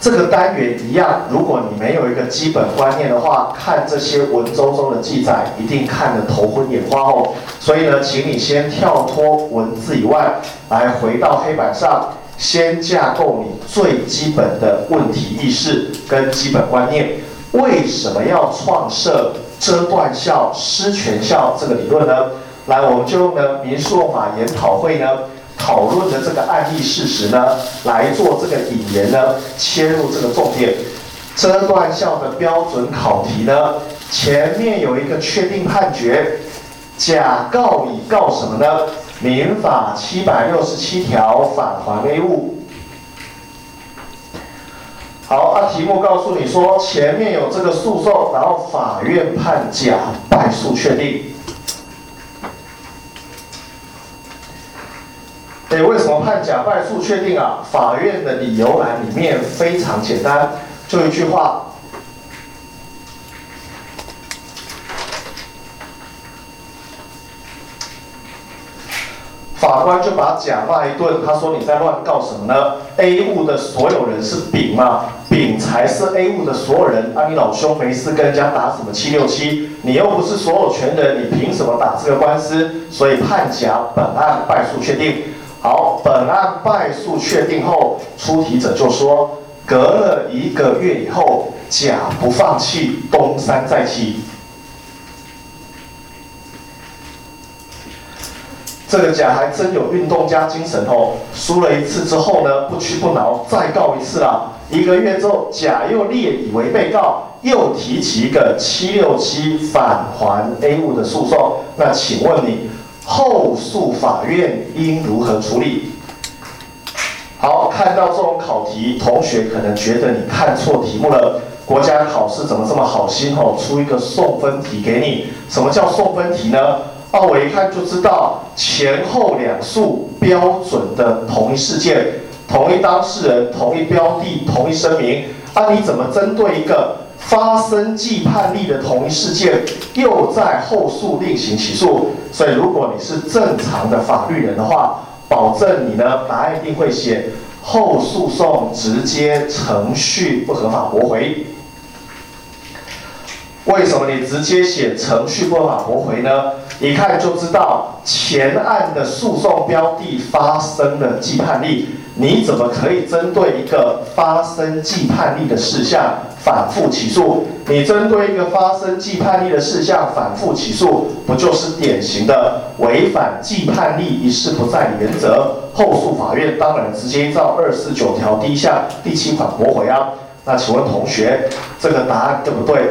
这个单元一样。如果你没有一个基本观念的话，看这些文绉绉的记载，一定看得头昏眼花哦。所以呢，请你先跳脱文字以外，来回到黑板上。先架构你最基本的问题意识跟基本观念。为什么要创设遮断效、失权效这个理论呢？来，我们就用呢民诉法研讨会呢讨论的这个案例事实呢来做这个引言呢，切入这个重点。遮断效的标准考题呢，前面有一个确定判决，甲告乙告什么呢？民法七百六十七条返还 A 物。好，啊，题目告诉你说，前面有这个诉讼，然后法院判甲败诉确定。哎，为什么判甲败诉确定啊？法院的理由栏里面非常简单，就一句话。法官就把甲骂一顿，他说：“你在乱告什么呢？A 物的所有人是丙吗？丙才是 A 物的所有人。啊，你老兄没事跟人家打什么七六七？你又不是所有权人，你凭什么打这个官司？所以判甲本案败诉确定。好，本案败诉确定后，出题者就说，隔了一个月以后，甲不放弃，东山再起。”这个甲还真有运动家精神哦，输了一次之后呢，不屈不挠，再告一次啊。一个月之后，甲又列乙为被告，又提起一个七六七返还 A 物的诉讼。那请问你，后诉法院应如何处理？好，看到这种考题，同学可能觉得你看错题目了。国家考试怎么这么好心哦，出一个送分题给你？什么叫送分题呢？哦，我一看就知道前后两诉标准的同一事件、同一当事人、同一标的、同一声明，那，你怎么针对一个发生既判例的同一事件，又在后诉另行起诉？所以，如果你是正常的法律人的话，保证你呢答案一定会写后诉讼直接程序不合法驳回。为什么你直接写程序不合法驳回呢？一看就知道前案的诉讼标的发生了既判例，你怎么可以针对一个发生既判例的事项反复起诉？你针对一个发生既判例的事项反复起诉，不就是典型的违反既判例一事不再原则？后诉法院当然直接照二四九条第一项第七款驳回啊。那请问同学，这个答案对不对？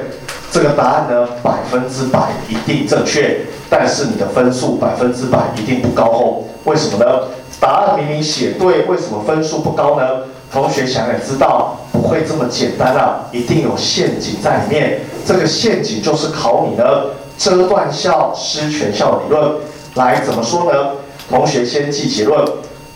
这个答案呢，百分之百一定正确，但是你的分数百分之百一定不高哦。为什么呢？答案明明写对，为什么分数不高呢？同学想也知道，不会这么简单啊，一定有陷阱在里面。这个陷阱就是考你呢遮断校、失权效理论。来，怎么说呢？同学先记结论。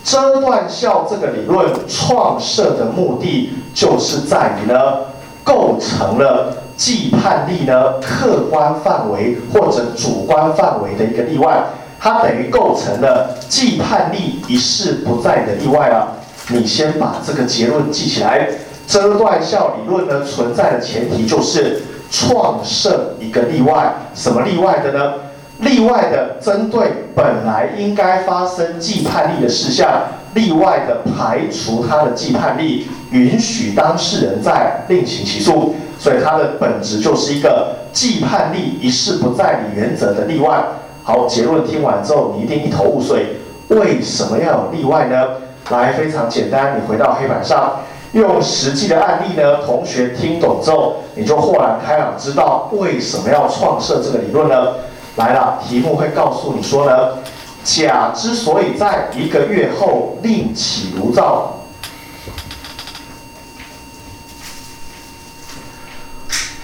遮断校这个理论创设的目的，就是在于呢，构成了既判力呢客观范围或者主观范围的一个例外，它等于构成了既判力一事不在的例外啊。你先把这个结论记起来。遮断效理论呢存在的前提就是创设一个例外，什么例外的呢？例外的针对本来应该发生既判例的事项，例外的排除它的既判例，允许当事人再另行起诉。所以它的本质就是一个既判例一事不再理原则的例外。好，结论听完之后，你一定一头雾水，为什么要有例外呢？来，非常简单，你回到黑板上，用实际的案例呢，同学听懂之后，你就豁然开朗，知道为什么要创设这个理论呢？来了，题目会告诉你说呢，甲之所以在一个月后另起炉灶，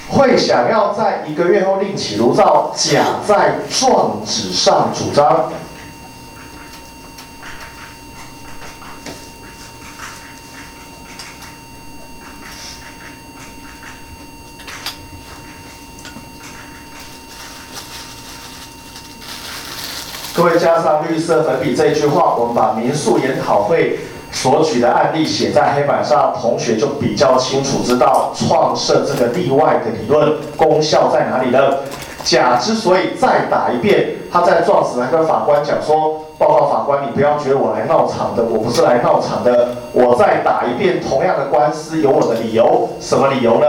会想要在一个月后另起炉灶，甲在状纸上主张。各位加上绿色粉笔这一句话，我们把民宿研讨会所举的案例写在黑板上，同学就比较清楚知道创设这个例外的理论功效在哪里了？甲之所以再打一遍，他在状纸来跟法官讲说：“报告法官，你不要觉得我来闹场的，我不是来闹场的，我再打一遍同样的官司有我的理由，什么理由呢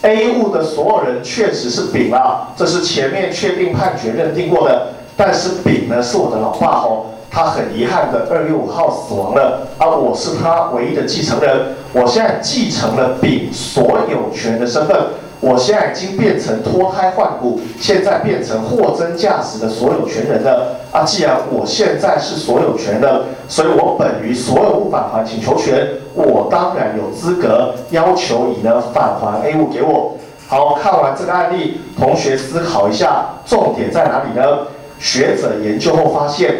？A 物的所有人确实是丙啊，这是前面确定判决认定过的。”但是丙呢是我的老爸哦，他很遗憾的二月五号死亡了啊，我是他唯一的继承人，我现在继承了丙所有权的身份，我现在已经变成脱胎换骨，现在变成货真价实的所有权人了啊！既然我现在是所有权的，所以我本于所有物返还请求权，我当然有资格要求乙呢返还 A 物给我。好看完这个案例，同学思考一下，重点在哪里呢？学者研究后发现，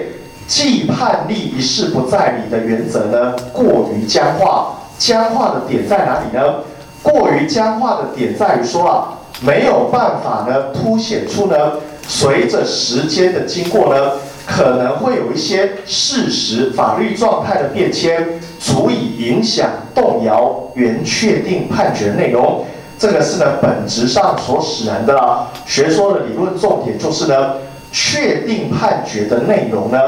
既判例一事不再理的原则呢，过于僵化。僵化的点在哪里呢？过于僵化的点在于说啊，没有办法呢凸显出呢，随着时间的经过呢，可能会有一些事实、法律状态的变迁，足以影响、动摇原确定判决内容。这个是呢本质上所使然的。学说的理论重点就是呢。确定判决的内容呢，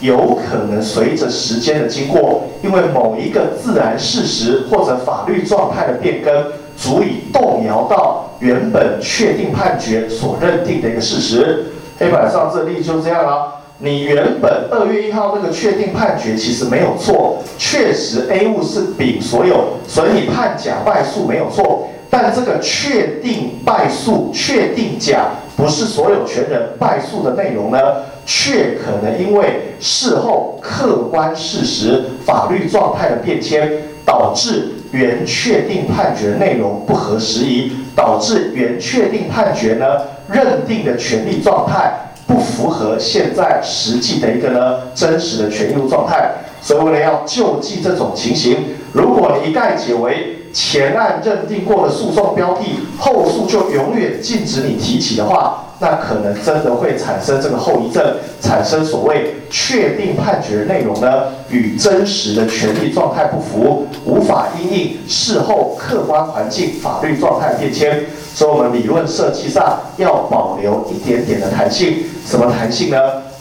有可能随着时间的经过，因为某一个自然事实或者法律状态的变更，足以动摇到原本确定判决所认定的一个事实。黑板上这例就这样啊，你原本二月一号那个确定判决其实没有错，确实 A 物是丙所有，所以你判甲败诉没有错。但这个确定败诉、确定甲不是所有权人败诉的内容呢，却可能因为事后客观事实、法律状态的变迁，导致原确定判决内容不合时宜，导致原确定判决呢认定的权利状态不符合现在实际的一个呢真实的权益状态。所以为了要救济这种情形，如果你一概解为前案认定过的诉讼标的，后诉就永远禁止你提起的话，那可能真的会产生这个后遗症，产生所谓确定判决内容呢与真实的权利状态不符，无法因应事后客观环境、法律状态变迁。所以，我们理论设计上要保留一点点的弹性。什么弹性呢？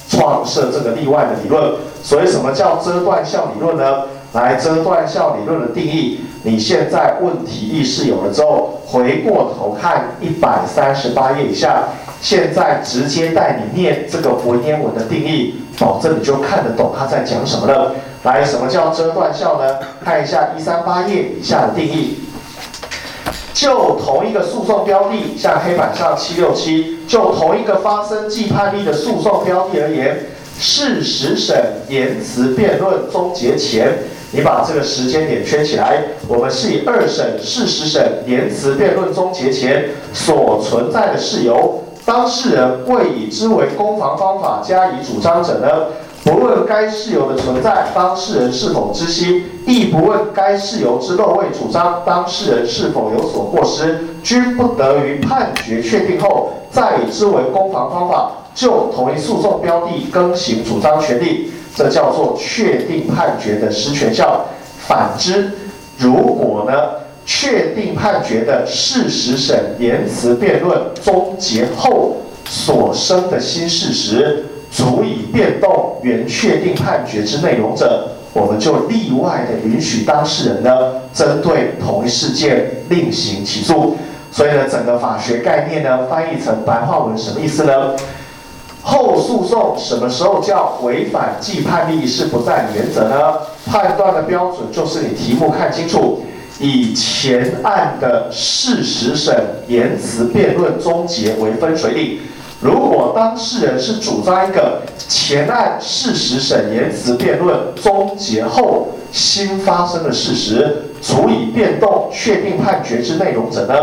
创设这个例外的理论。所以，什么叫遮断效理论呢？来，遮断效理论的定义，你现在问题意识有了之后，回过头看一百三十八页以下，现在直接带你念这个文言文的定义，保证你就看得懂他在讲什么了。来，什么叫遮断效呢？看一下一三八页以下的定义，就同一个诉讼标的，像黑板上七六七，就同一个发生既判例的诉讼标的而言，事实审、言辞辩论终结前。你把这个时间点圈起来，我们是以二审事实审言辞辩论终结前所存在的事由，当事人未以之为攻防方法加以主张者呢，不论该事由的存在，当事人是否知悉，亦不问该事由之漏位主张，当事人是否有所过失，均不得于判决确定后，再以之为攻防方法，就同一诉讼标的更行主张权利。这叫做确定判决的失权效。反之，如果呢，确定判决的事实审言辞辩论终结后所生的新事实。足以变动原确定判决之内容者，我们就例外的允许当事人呢，针对同一事件另行起诉。所以呢，整个法学概念呢，翻译成白话文什么意思呢？后诉讼什么时候叫违反既判利益是不在原则呢？判断的标准就是你题目看清楚，以前案的事实审言辞辩论终结为分水岭。如果当事人是主张一个前案事实审言辞辩论终结后新发生的事实足以变动确定判决之内容者呢？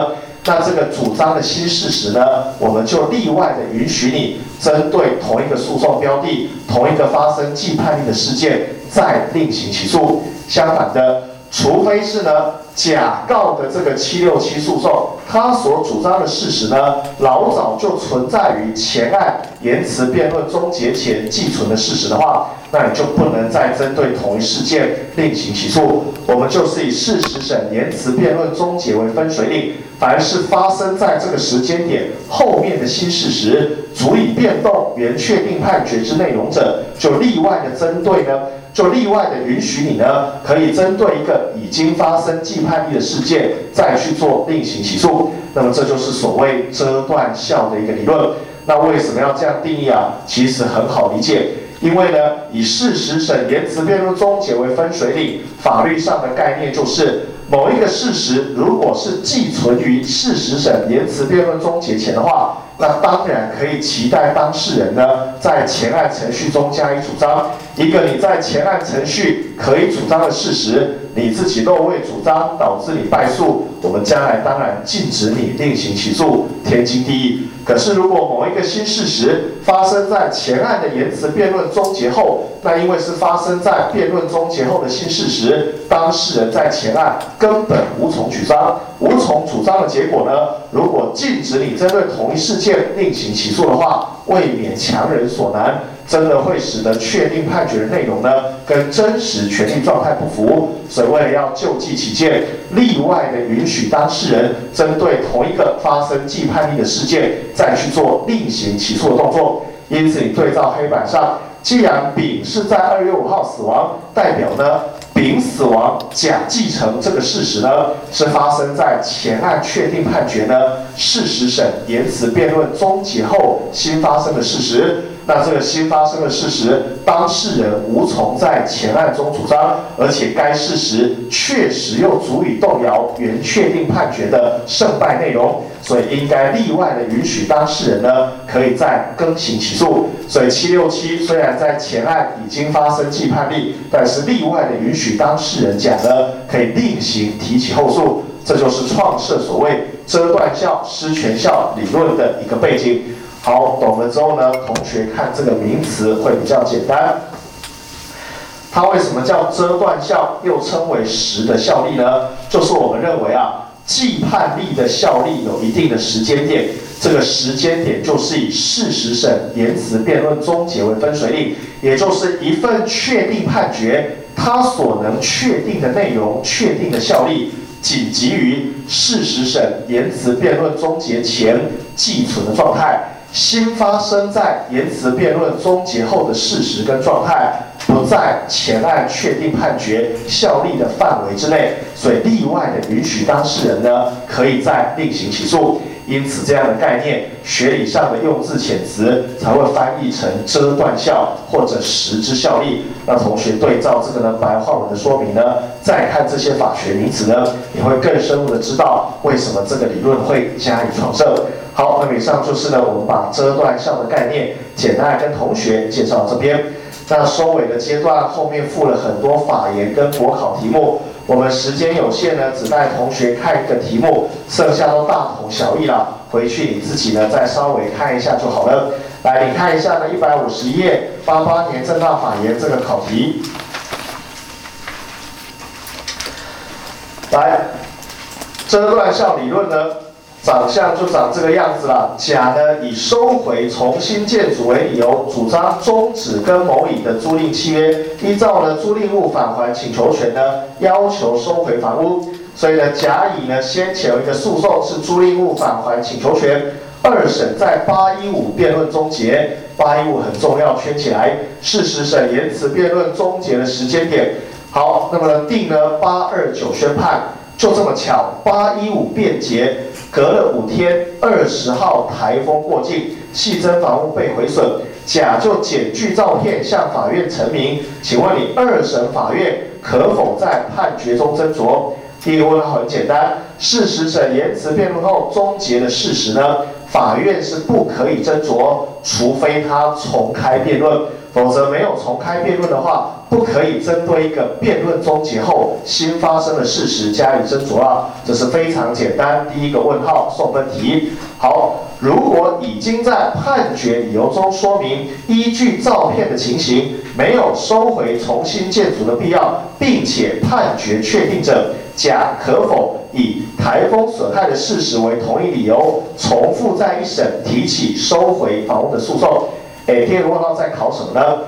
那这个主张的新事实呢，我们就例外的允许你针对同一个诉讼标的、同一个发生既判例的事件再另行起诉。相反的。除非是呢，甲告的这个七六七诉讼，他所主张的事实呢，老早就存在于前案言辞辩论终结前寄存的事实的话，那你就不能再针对同一事件另行起诉。我们就是以事实审言辞辩论终结为分水岭，凡是发生在这个时间点后面的新事实，足以变动原确定判决之内容者，就例外的针对呢。就例外的允许你呢，可以针对一个已经发生既判例的事件，再去做另行起诉。那么这就是所谓遮断效的一个理论。那为什么要这样定义啊？其实很好理解，因为呢，以事实审言辞辩论终结为分水岭，法律上的概念就是某一个事实如果是寄存于事实审言辞辩论终结前的话。那当然可以期待当事人呢，在前案程序中加以主张。一个你在前案程序可以主张的事实，你自己漏未主张，导致你败诉，我们将来当然禁止你另行起诉，天经地义。可是如果某一个新事实发生在前案的言辞辩论终结后，那因为是发生在辩论终结后的新事实，当事人在前案根本无从主张，无从主张的结果呢？如果禁止你针对同一事件，另行起诉的话，未免强人所难，真的会使得确定判决的内容呢，跟真实权利状态不符。所以为了要救济起见，例外的允许当事人针对同一个发生既判例的事件，再去做另行起诉的动作。因此，你对照黑板上，既然丙是在二月五号死亡，代表呢？丙死亡，甲继承这个事实呢，是发生在前案确定判决呢事实审言辞辩论终结后新发生的事实。那这个新发生的事实，当事人无从在前案中主张，而且该事实确实又足以动摇原确定判决的胜败内容，所以应该例外的允许当事人呢，可以再更新起诉。所以七六七虽然在前案已经发生既判例，但是例外的允许当事人讲呢，可以另行提起后诉。这就是创设所谓遮断效、失权效理论的一个背景。好，懂了之后呢，同学看这个名词会比较简单。它为什么叫遮断效，又称为实的效力呢？就是我们认为啊，既判力的效力有一定的时间点，这个时间点就是以事实审言辞辩论终结为分水岭，也就是一份确定判决，它所能确定的内容、确定的效力，仅基于事实审言辞辩论终结前寄存的状态。新发生在言辞辩论终结后的事实跟状态，不在前案确定判决效力的范围之内，所以例外的允许当事人呢，可以再另行起诉。因此，这样的概念，学理上的用字遣词才会翻译成遮断效或者实之效力。那同学对照这个呢白话文的说明呢，再看这些法学名词呢，你会更深入的知道为什么这个理论会加以创设。好，那以上就是呢，我们把遮断效的概念简单跟同学介绍到这边。那收尾的阶段后面附了很多法言跟国考题目，我们时间有限呢，只带同学看一个题目，剩下都大同小异了。回去你自己呢再稍微看一下就好了。来，你看一下呢，一百五十页八八年正大法言这个考题。来，遮断效理论呢，长相就长这个样子了。甲呢以收回重新建筑为理由，主张终止跟某乙的租赁契约，依照呢租赁物返还请求权呢，要求收回房屋。所以呢，甲乙呢先前有一个诉讼是租赁物返还请求权，二审在八一五辩论终结，八一五很重要，圈起来。事实审言辞辩论终结的时间点。好，那么定呢八二九宣判，就这么巧，八一五辩结，隔了五天，二十号台风过境，细增房屋被毁损，甲就检具照片向法院陈明，请问你二审法院可否在判决中斟酌？第一个问号很简单，事实审言辞辩论后终结的事实呢，法院是不可以斟酌，除非他重开辩论。否则没有重开辩论的话，不可以针对一个辩论终结后新发生的事实加以斟酌啊，这是非常简单。第一个问号送分题。好，如果已经在判决理由中说明依据照片的情形没有收回重新建筑的必要，并且判决确定者，甲可否以台风损害的事实为同一理由，重复在一审提起收回房屋的诉讼？哎，第二个问号在考什么呢？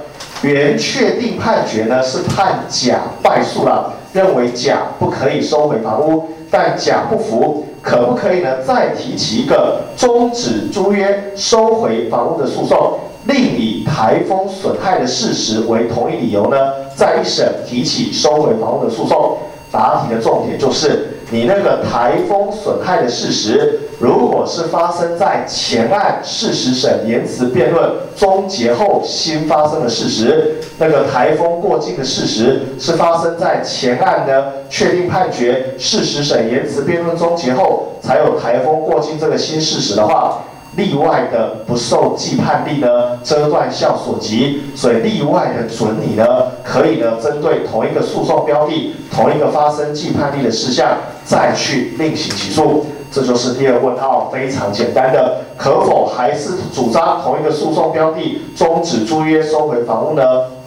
原确定判决呢是判甲败诉了，认为甲不可以收回房屋，但甲不服，可不可以呢再提起一个终止租约、收回房屋的诉讼，另以台风损害的事实为同一理由呢？再一审提起收回房屋的诉讼。答题的重点就是。你那个台风损害的事实，如果是发生在前案事实审言辞辩论终结后新发生的事实，那个台风过境的事实是发生在前案呢确定判决事实审言辞辩论终结后才有台风过境这个新事实的话。例外的不受既判力呢遮断效所及，所以例外的准你呢可以呢针对同一个诉讼标的、同一个发生既判力的事项再去另行起诉，这就是第二问号，非常简单的，可否还是主张同一个诉讼标的终止租约收回房屋呢？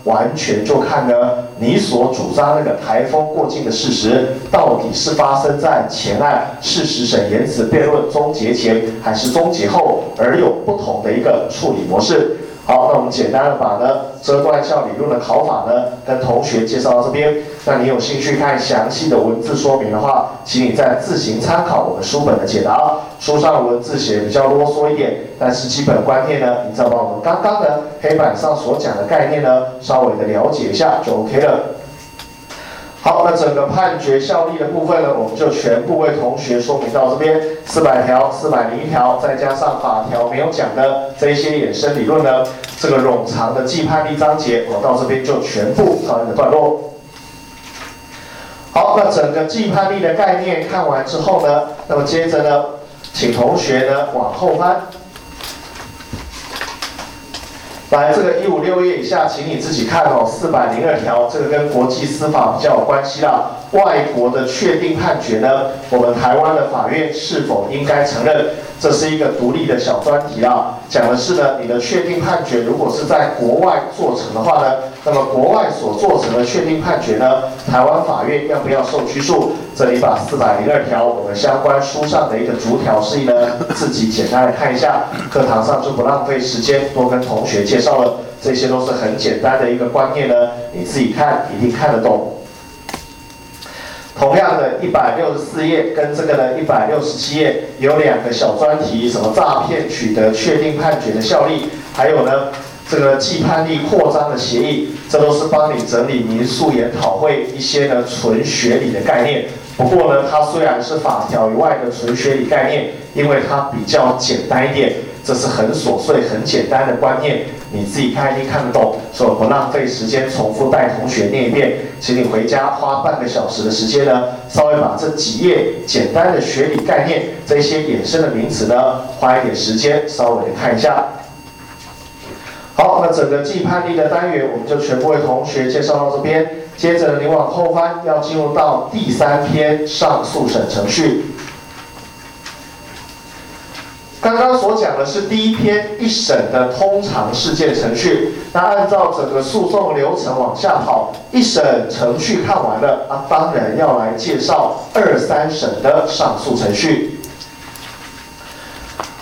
完全就看呢，你所主张那个台风过境的事实，到底是发生在前案事实审言辞辩论终结前，还是终结后，而有不同的一个处理模式。好，那我们简单的把呢遮断效理论的考法呢跟同学介绍到这边。那你有兴趣看详细的文字说明的话，请你再自行参考我们书本的解答。书上的文字写比较啰嗦一点，但是基本观念呢，你知道把我们刚刚的黑板上所讲的概念呢稍微的了解一下就 OK 了。好，那整个判决效力的部分呢，我们就全部为同学说明到这边。四百条、四百零一条，再加上法条没有讲的这些衍生理论呢，这个冗长的既判例章节，我到这边就全部告一个段落。好，那整个既判例的概念看完之后呢，那么接着呢，请同学呢往后翻。来，这个一五六页以下，请你自己看哦。四百零二条，这个跟国际司法比较有关系啦。外国的确定判决呢，我们台湾的法院是否应该承认？这是一个独立的小专题啊，讲的是呢，你的确定判决如果是在国外做成的话呢，那么国外所做成的确定判决呢，台湾法院要不要受拘束？这里把四百零二条我们相关书上的一个逐条示意呢，自己简单的看一下，课堂上就不浪费时间多跟同学介绍了，这些都是很简单的一个观念呢，你自己看一定看得懂。同样的，一百六十四页跟这个呢一百六十七页有两个小专题，什么诈骗取得确定判决的效力，还有呢这个既判例扩张的协议，这都是帮你整理民诉研讨会一些呢纯学理的概念。不过呢，它虽然是法条以外的纯学理概念，因为它比较简单一点。这是很琐碎、很简单的观念，你自己看一定看得懂，所以不浪费时间重复带同学念一遍。请你回家花半个小时的时间呢，稍微把这几页简单的学理概念、这些衍生的名词呢，花一点时间稍微的看一下。好，那整个既判例的单元我们就全部为同学介绍到这边。接着你往后翻，要进入到第三篇上诉审程序。刚刚所讲的是第一篇一审的通常事件程序。那按照整个诉讼流程往下跑，一审程序看完了，啊，当然要来介绍二三审的上诉程序。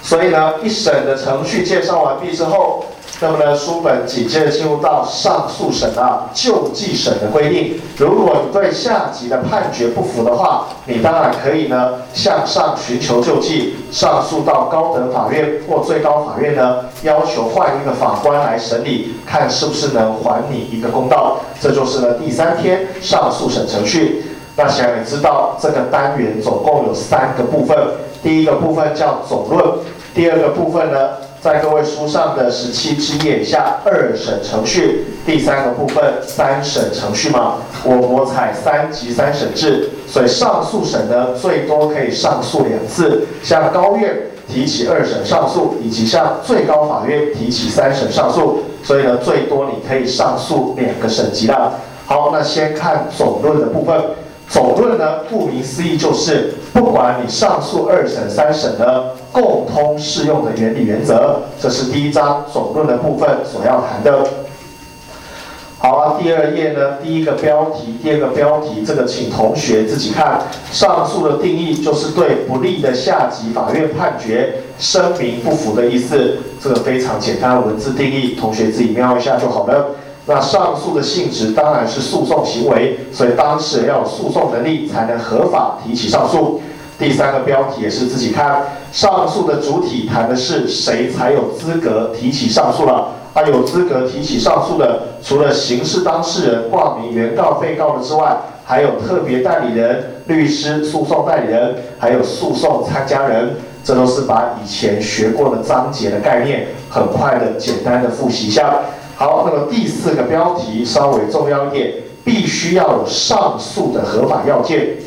所以呢，一审的程序介绍完毕之后。那么呢，书本紧接着进入到上诉审啊，救济审的规定。如果你对下级的判决不服的话，你当然可以呢向上寻求救济，上诉到高等法院或最高法院呢，要求换一个法官来审理，看是不是能还你一个公道。这就是呢第三天上诉审程序。那想也知道，这个单元总共有三个部分，第一个部分叫总论，第二个部分呢。在各位书上的十七之页下，二审程序第三个部分，三审程序嘛，我国采三级三审制，所以上诉审呢最多可以上诉两次，向高院提起二审上诉，以及向最高法院提起三审上诉，所以呢最多你可以上诉两个审级了。好，那先看总论的部分。总论呢，顾名思义就是，不管你上诉二审、三审呢，共通适用的原理原则，这是第一章总论的部分所要谈的。好啊，第二页呢，第一个标题，第二个标题，这个请同学自己看。上诉的定义就是对不利的下级法院判决声明不服的意思，这个非常简单的文字定义，同学自己瞄一下就好了。那上诉的性质当然是诉讼行为，所以当事人要有诉讼能力才能合法提起上诉。第三个标题也是自己看，上诉的主体谈的是谁才有资格提起上诉了。他有资格提起上诉的，除了刑事当事人挂名原告、被告的之外，还有特别代理人、律师、诉讼代理人，还有诉讼参加人。这都是把以前学过的章节的概念，很快的、简单的复习一下。好，那么第四个标题稍微重要一点，必须要有上诉的合法要件。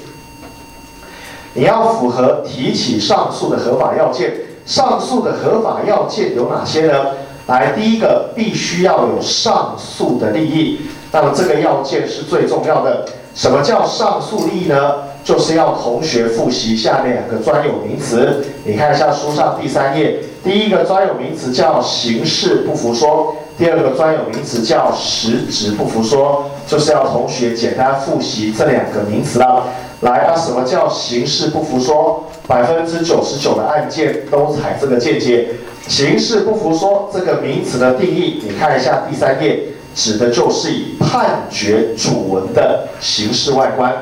你要符合提起上诉的合法要件。上诉的合法要件有哪些呢？来，第一个必须要有上诉的利益。那么这个要件是最重要的。什么叫上诉利益呢？就是要同学复习下面两个专有名词。你看一下书上第三页，第一个专有名词叫刑事不服说。第二个专有名词叫实质不服说，就是要同学简单复习这两个名词了。来啊，什么叫形式不服说？百分之九十九的案件都采这个见解。形式不服说这个名词的定义，你看一下第三页，指的就是以判决主文的形式外观，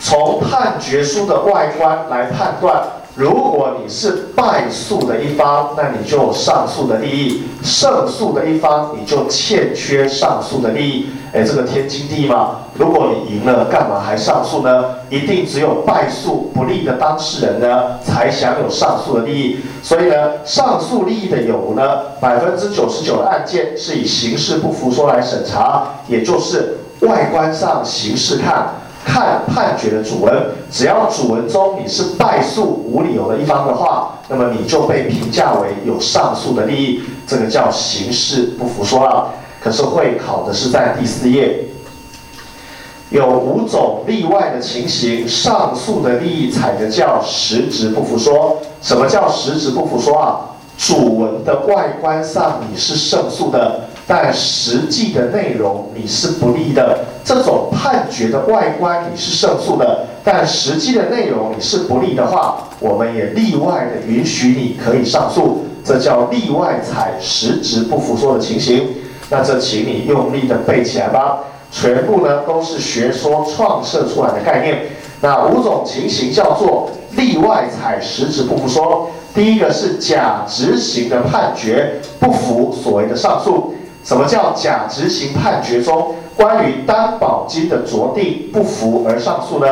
从判决书的外观来判断。如果你是败诉的一方，那你就上诉的利益；胜诉的一方，你就欠缺上诉的利益。哎，这个天经地义嘛。如果你赢了，干嘛还上诉呢？一定只有败诉不利的当事人呢，才享有上诉的利益。所以呢，上诉利益的有呢，百分之九十九的案件是以刑事不服说来审查，也就是外观上形式看。看判决的主文，只要主文中你是败诉无理由的一方的话，那么你就被评价为有上诉的利益，这个叫刑事不服说了。可是会考的是在第四页，有五种例外的情形，上诉的利益采的叫实质不服说。什么叫实质不服说啊？主文的外观上你是胜诉的。但实际的内容你是不利的，这种判决的外观你是胜诉的，但实际的内容你是不利的话，我们也例外的允许你可以上诉，这叫例外采实质不服说的情形。那这请你用力的背起来吧，全部呢都是学说创设出来的概念。那五种情形叫做例外采实质不服说，第一个是假执行的判决不服所谓的上诉。什么叫假执行判决中关于担保金的酌定不服而上诉呢？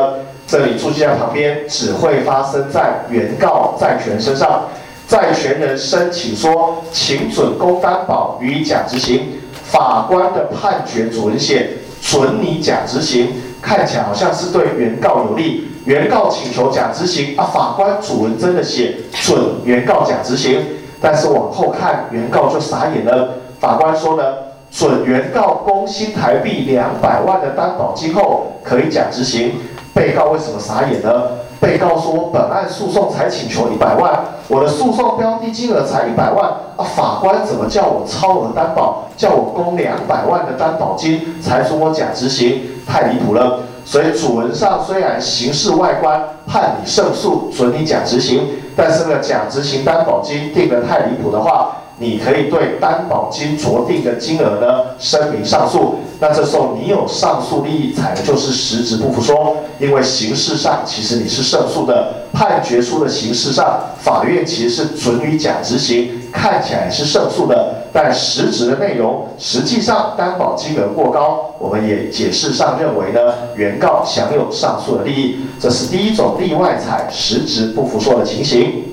这里注记在旁边，只会发生在原告债权身上。债权人申请说，请准公担保予以假执行，法官的判决主文写准你假执行，看起来好像是对原告有利。原告请求假执行啊，法官主文真的写准原告假执行，但是往后看，原告就傻眼了。法官说呢，准原告公新台币两百万的担保金后可以假执行。被告为什么傻眼呢？被告说本案诉讼才请求一百万，我的诉讼标的金额才一百万啊，法官怎么叫我超额担保，叫我供两百万的担保金才准我假执行，太离谱了。所以主文上虽然形式外观判你胜诉，准你假执行，但是呢假执行担保金定得太离谱的话。你可以对担保金酌定的金额呢声明上诉，那这时候你有上诉利益，才就是实质不服说，因为形式上其实你是胜诉的，判决书的形式上法院其实是准予假执行，看起来是胜诉的，但实质的内容实际上担保金额过高，我们也解释上认为呢，原告享有上诉的利益，这是第一种例外采实质不服说的情形。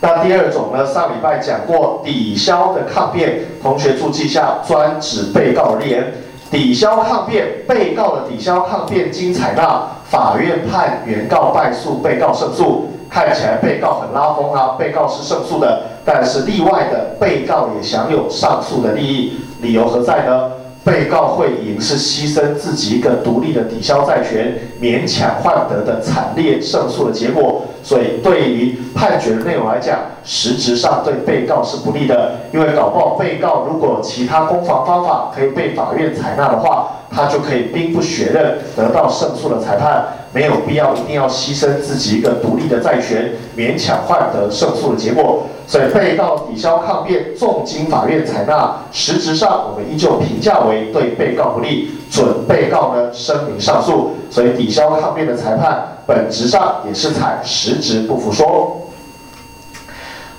那第二种呢？上礼拜讲过抵消的抗辩，同学注记下，专指被告而言。抵消抗辩，被告的抵消抗辩经采纳，法院判原告败诉，被告胜诉。看起来被告很拉风啊，被告是胜诉的，但是例外的，被告也享有上诉的利益。理由何在呢？被告会赢是牺牲自己一个独立的抵消债权，勉强换得的惨烈胜诉的结果。所以对于判决的内容来讲，实质上对被告是不利的。因为搞不好被告如果其他攻防方法可以被法院采纳的话，他就可以兵不血刃得到胜诉的裁判，没有必要一定要牺牲自己一个独立的债权，勉强换得胜诉的结果。所以被告抵消抗辩，重经法院采纳，实质上我们依旧评价为对被告不利，准被告呢声明上诉。所以抵消抗辩的裁判，本质上也是采实质不服说。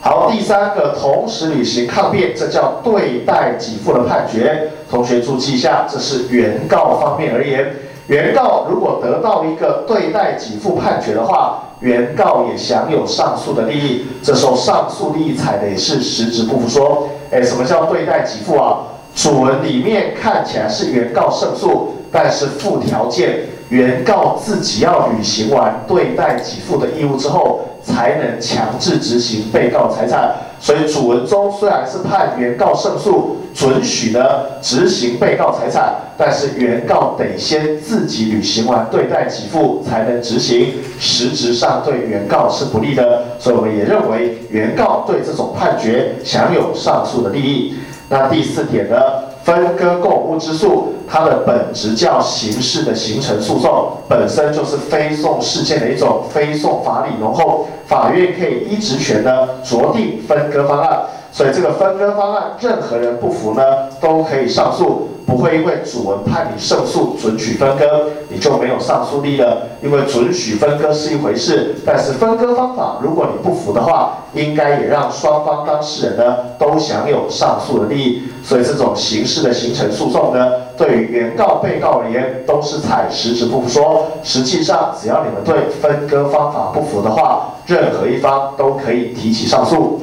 好，第三个同时履行抗辩，这叫对待给付的判决。同学注记一下，这是原告方面而言，原告如果得到一个对待给付判决的话。原告也享有上诉的利益，这时候上诉利益采的也是实质不服说。哎，什么叫对待给付啊？主文里面看起来是原告胜诉，但是附条件，原告自己要履行完对待给付的义务之后，才能强制执行被告财产。所以主文中虽然是判原告胜诉。准许呢执行被告财产，但是原告得先自己履行完对待给付才能执行，实质上对原告是不利的，所以我们也认为原告对这种判决享有上诉的利益。那第四点呢，分割共物之诉，它的本质叫刑事的形成诉讼，本身就是非讼事件的一种非讼法理浓厚，法院可以依职权呢酌定分割方案。所以这个分割方案，任何人不服呢，都可以上诉，不会因为主文判你胜诉，准许分割，你就没有上诉力了。因为准许分割是一回事，但是分割方法，如果你不服的话，应该也让双方当事人呢都享有上诉的利益。所以这种形式的形成诉讼呢，对于原告、被告而言，都是采实质不服说。实际上，只要你们对分割方法不服的话，任何一方都可以提起上诉。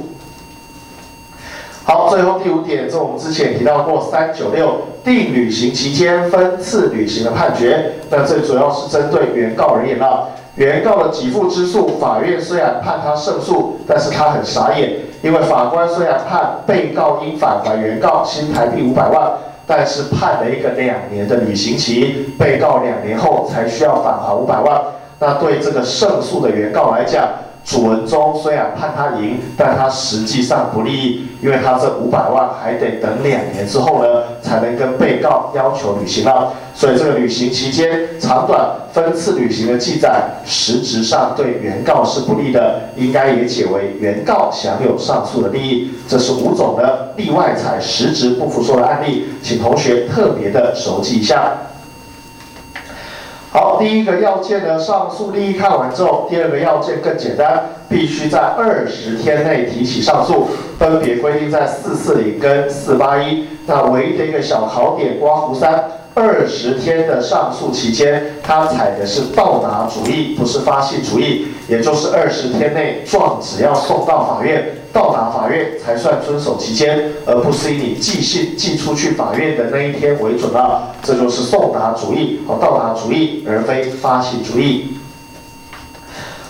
好，最后第五点，这我们之前提到过，三九六定履行期间分次履行的判决，那最主要是针对原告而言了。原告的给付之诉，法院虽然判他胜诉，但是他很傻眼，因为法官虽然判被告应返还原告新台币五百万，但是判了一个两年的履行期，被告两年后才需要返还五百万，那对这个胜诉的原告来讲。楚文中虽然判他赢，但他实际上不利益，因为他这五百万还得等两年之后呢，才能跟被告要求履行了。所以这个履行期间长短分次履行的记载，实质上对原告是不利的，应该也解为原告享有上诉的利益。这是五种的例外采实质不服说的案例，请同学特别的熟记一下。好，第一个要件呢，上述利益看完之后，第二个要件更简单，必须在二十天内提起上诉，分别规定在四四零跟四八一。那唯一的一个小考点，刮胡三。二十天的上诉期间，他采的是到达主义，不是发信主义，也就是二十天内状只要送到法院，到达法院才算遵守期间，而不是以你寄信寄出去法院的那一天为准了。这就是送达主义和到达主义，而非发信主义。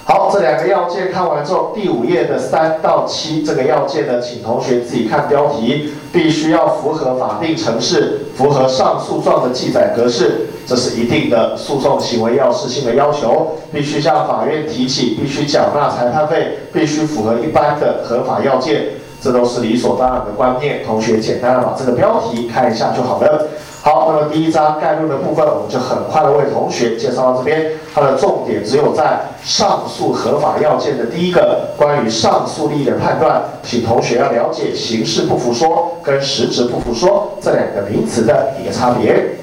好，这两个要件看完之后，第五页的三到七这个要件呢，请同学自己看标题，必须要符合法定程式，符合上诉状的记载格式。这是一定的诉讼行为要事性的要求，必须向法院提起，必须缴纳裁判费，必须符合一般的合法要件，这都是理所当然的观念。同学简单的把这个标题看一下就好了。好，那么第一章概论的部分，我们就很快的为同学介绍到这边。它的重点只有在上诉合法要件的第一个，关于上诉利益的判断，请同学要了解形式不服说跟实质不服说这两个名词的一个差别。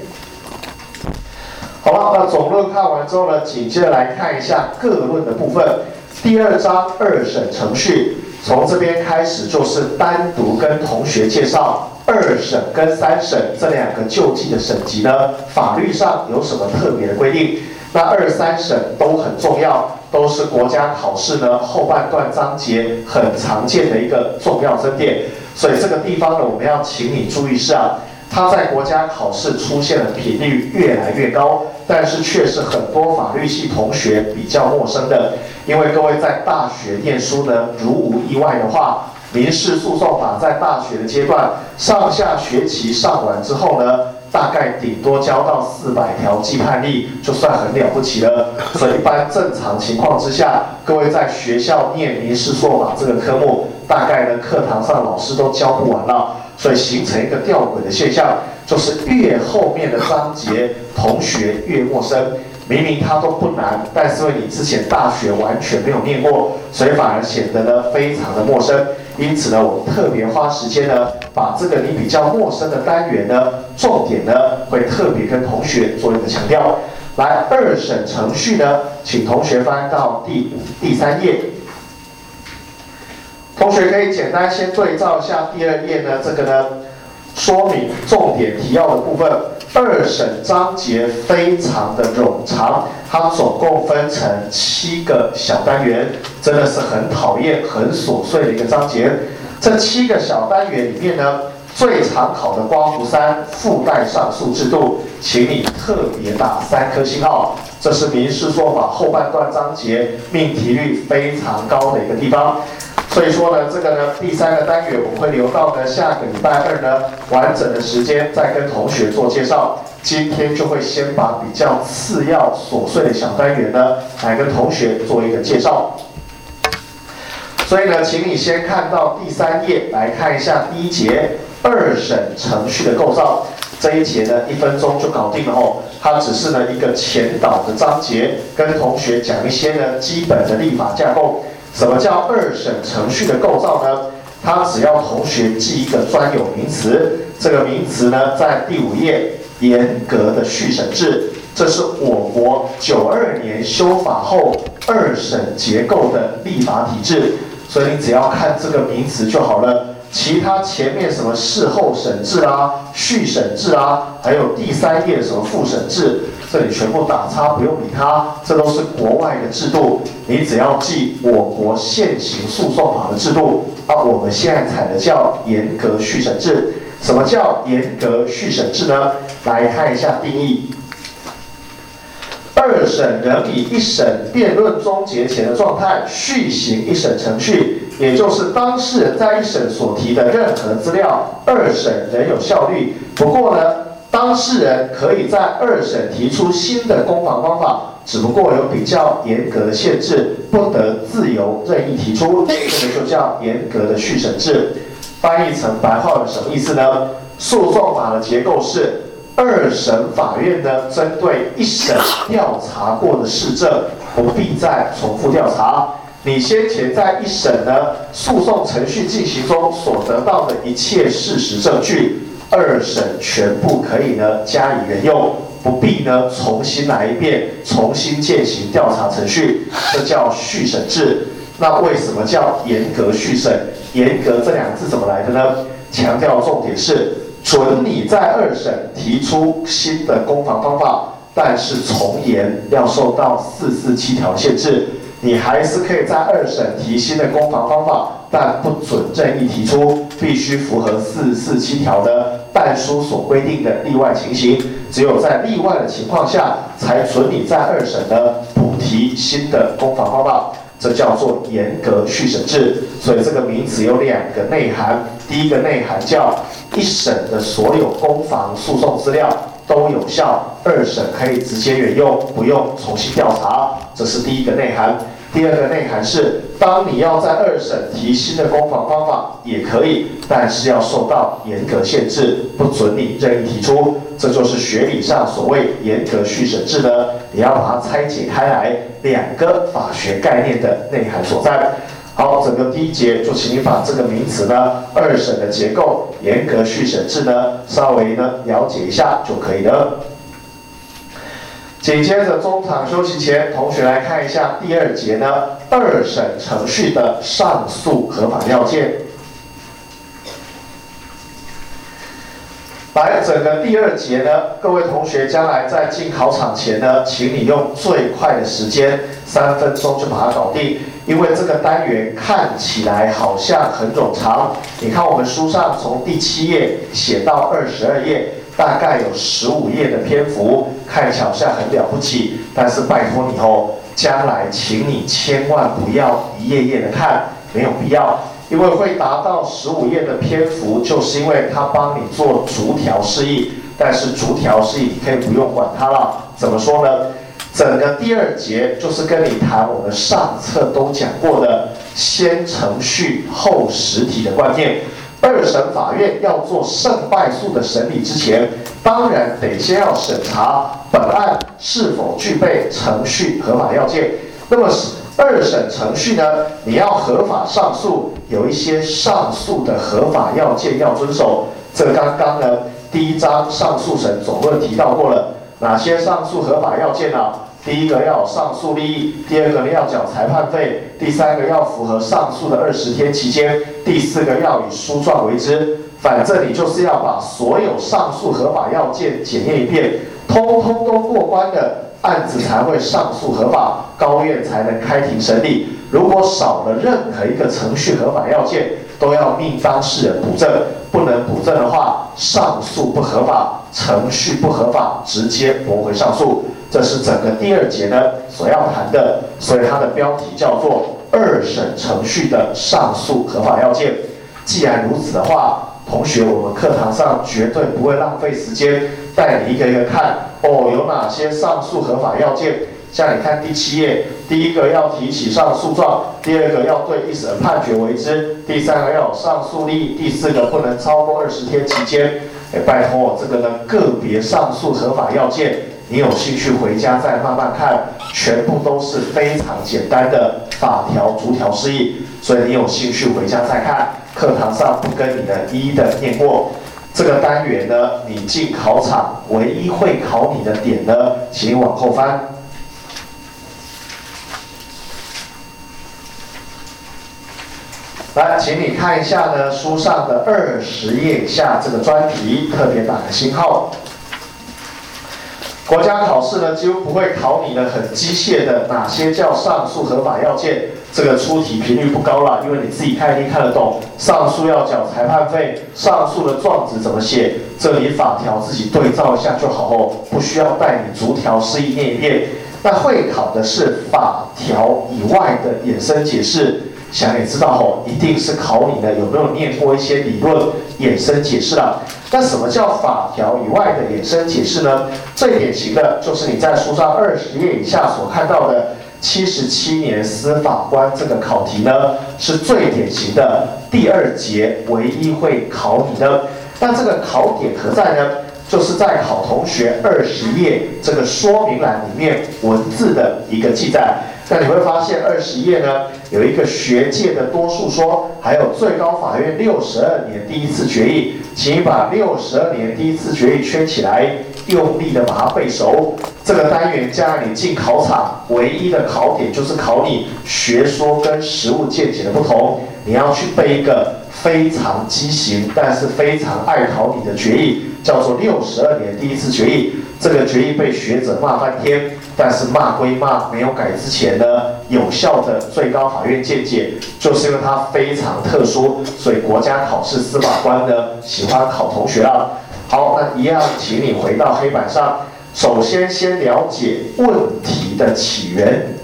好了，那总论看完之后呢，紧接着来看一下各论的部分。第二章二审程序，从这边开始就是单独跟同学介绍。二审跟三审这两个救济的审级呢，法律上有什么特别的规定？那二三审都很重要，都是国家考试呢后半段章节很常见的一个重要争点。所以这个地方呢，我们要请你注意是啊，它在国家考试出现的频率越来越高，但是却是很多法律系同学比较陌生的，因为各位在大学念书呢，如无意外的话。民事诉讼法在大学的阶段，上下学期上完之后呢，大概顶多教到四百条既判例，就算很了不起了。所以一般正常情况之下，各位在学校念民事诉讼法这个科目，大概呢课堂上老师都教不完了，所以形成一个吊诡的现象，就是越后面的章节，同学越陌生。明明它都不难，但是因为你之前大学完全没有念过，所以反而显得呢非常的陌生。因此呢，我特别花时间呢，把这个你比较陌生的单元呢，重点呢会特别跟同学做一个强调。来，二审程序呢，请同学翻到第第三页。同学可以简单先对照一下第二页呢，这个呢说明重点提要的部分。二审章节非常的冗长，它总共分成七个小单元，真的是很讨厌、很琐碎的一个章节。这七个小单元里面呢，最常考的刮胡三附带上诉制度，请你特别打三颗星号。这是民事说法后半段章节命题率非常高的一个地方。所以说呢，这个呢，第三个单元我会留到呢下个礼拜二呢完整的时间再跟同学做介绍。今天就会先把比较次要琐碎的小单元呢来跟同学做一个介绍。所以呢，请你先看到第三页来看一下第一节二审程序的构造。这一节呢一分钟就搞定了哦。它只是呢一个前导的章节，跟同学讲一些呢基本的立法架构。什么叫二审程序的构造呢？它只要同学记一个专有名词，这个名词呢在第五页，严格的续审制，这是我国九二年修法后二审结构的立法体制，所以你只要看这个名词就好了。其他前面什么事后审制啊、续审制啊，还有第三页什么复审制。这里全部打叉，不用理它，这都是国外的制度。你只要记我国现行诉讼法的制度啊。我们现在采的叫严格续审制。什么叫严格续审制呢？来看一下定义：二审仍以一审辩论终结前的状态续行一审程序，也就是当事人在一审所提的任何资料，二审仍有效率。不过呢？当事人可以在二审提出新的攻防方法，只不过有比较严格的限制，不得自由任意提出。这个就叫严格的续审制。翻译成白话文什么意思呢？诉讼法的结构是，二审法院呢针对一审调查过的事证，不必再重复调查。你先前在一审呢诉讼程序进行中所得到的一切事实证据。二审全部可以呢加以援用，不必呢重新来一遍，重新进行调查程序，这叫续审制。那为什么叫严格续审？严格这两个字怎么来的呢？强调重点是，准你在二审提出新的攻防方法，但是从严要受到四四七条限制。你还是可以在二审提新的攻防方法，但不准任意提出，必须符合四四七条的但书所规定的例外情形。只有在例外的情况下，才准你在二审呢补提新的攻防方法。这叫做严格续审制。所以这个名词有两个内涵：第一个内涵叫一审的所有攻防诉讼资料都有效，二审可以直接援用，不用重新调查，这是第一个内涵。第二个内涵是，当你要在二审提新的攻防方法也可以，但是要受到严格限制，不准你任意提出。这就是学理上所谓严格续审制的，你要把它拆解开来，两个法学概念的内涵所在。好，整个第一节就请你把这个名词呢，二审的结构、严格续审制呢，稍微呢了解一下就可以了。紧接着中场休息前，同学来看一下第二节呢，二审程序的上诉合法要件。来，整个第二节呢，各位同学将来在进考场前呢，请你用最快的时间，三分钟就把它搞定，因为这个单元看起来好像很冗长。你看我们书上从第七页写到二十二页。大概有十五页的篇幅，看起来好像很了不起，但是拜托你哦，将来请你千万不要一页页的看，没有必要，因为会达到十五页的篇幅，就是因为他帮你做逐条示意，但是逐条示意你可以不用管它了。怎么说呢？整个第二节就是跟你谈我们上册都讲过的先程序后实体的观念。二审法院要做胜败诉的审理之前，当然得先要审查本案是否具备程序合法要件。那么二审程序呢？你要合法上诉，有一些上诉的合法要件要遵守。这刚刚呢，第一章上诉审总论提到过了，哪些上诉合法要件呢？第一个要上诉利益，第二个要缴裁判费，第三个要符合上诉的二十天期间，第四个要以书状为之。反正你就是要把所有上诉合法要件检验一遍，通通都过关的案子才会上诉合法，高院才能开庭审理。如果少了任何一个程序合法要件，都要命当事人补证，不能补证的话，上诉不合法，程序不合法，直接驳回上诉。这是整个第二节呢所要谈的，所以它的标题叫做二审程序的上诉合法要件。既然如此的话，同学，我们课堂上绝对不会浪费时间带你一个一个看哦，有哪些上诉合法要件？像你看第七页，第一个要提起上诉状，第二个要对一审判决为之，第三个要有上诉利益，第四个不能超过二十天期间。哎，拜托我这个呢个别上诉合法要件。你有兴趣回家再慢慢看，全部都是非常简单的法条逐条示意，所以你有兴趣回家再看。课堂上不跟你的一一的念过。这个单元呢，你进考场唯一会考你的点呢，请你往后翻。来，请你看一下呢，书上的二十页下这个专题，特别打个星号。国家考试呢，几乎不会考你的很机械的哪些叫上诉合法要件，这个出题频率不高了，因为你自己看一定看得懂。上诉要缴裁判费，上诉的状子怎么写，这里法条自己对照一下就好哦，不需要带你逐条示意念一遍。那会考的是法条以外的衍生解释。想也知道吼，一定是考你的有没有念过一些理论衍生解释了。那什么叫法条以外的衍生解释呢？最典型的就是你在书上二十页以下所看到的七十七年司法官这个考题呢，是最典型的第二节唯一会考你的。那这个考点何在呢？就是在考同学二十页这个说明栏里面文字的一个记载。那你会发现二十页呢，有一个学界的多数说，还有最高法院六十二年第一次决议，请把六十二年第一次决议圈起来，用力的把它背熟。这个单元将来你进考场唯一的考点就是考你学说跟实务见解的不同，你要去背一个非常畸形但是非常爱考你的决议，叫做六十二年第一次决议。这个决议被学者骂翻天。但是骂归骂，没有改之前呢，有效的最高法院见解，就是因为它非常特殊，所以国家考试司法官呢喜欢考同学啊。好，那一样，请你回到黑板上，首先先了解问题的起源。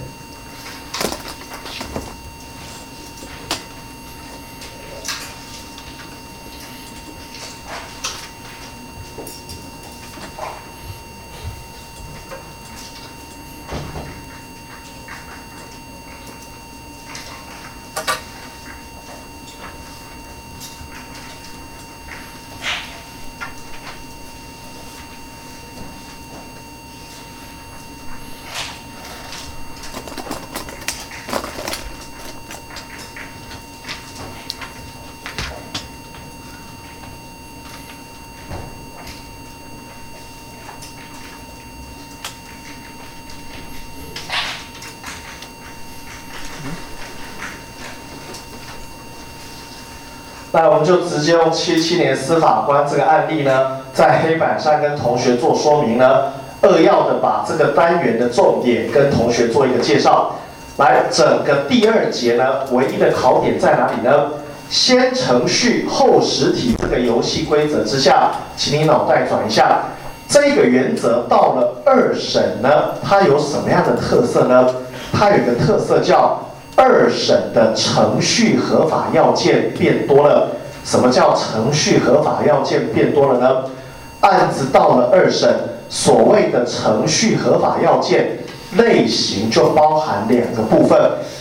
那我们就直接用七七年司法官这个案例呢，在黑板上跟同学做说明呢，扼要的把这个单元的重点跟同学做一个介绍。来，整个第二节呢，唯一的考点在哪里呢？先程序后实体这个游戏规则之下，请你脑袋转一下。这个原则到了二审呢，它有什么样的特色呢？它有个特色叫二审的程序合法要件变多了。什么叫程序合法要件变多了呢？案子到了二审，所谓的程序合法要件。类型就包含两个部分，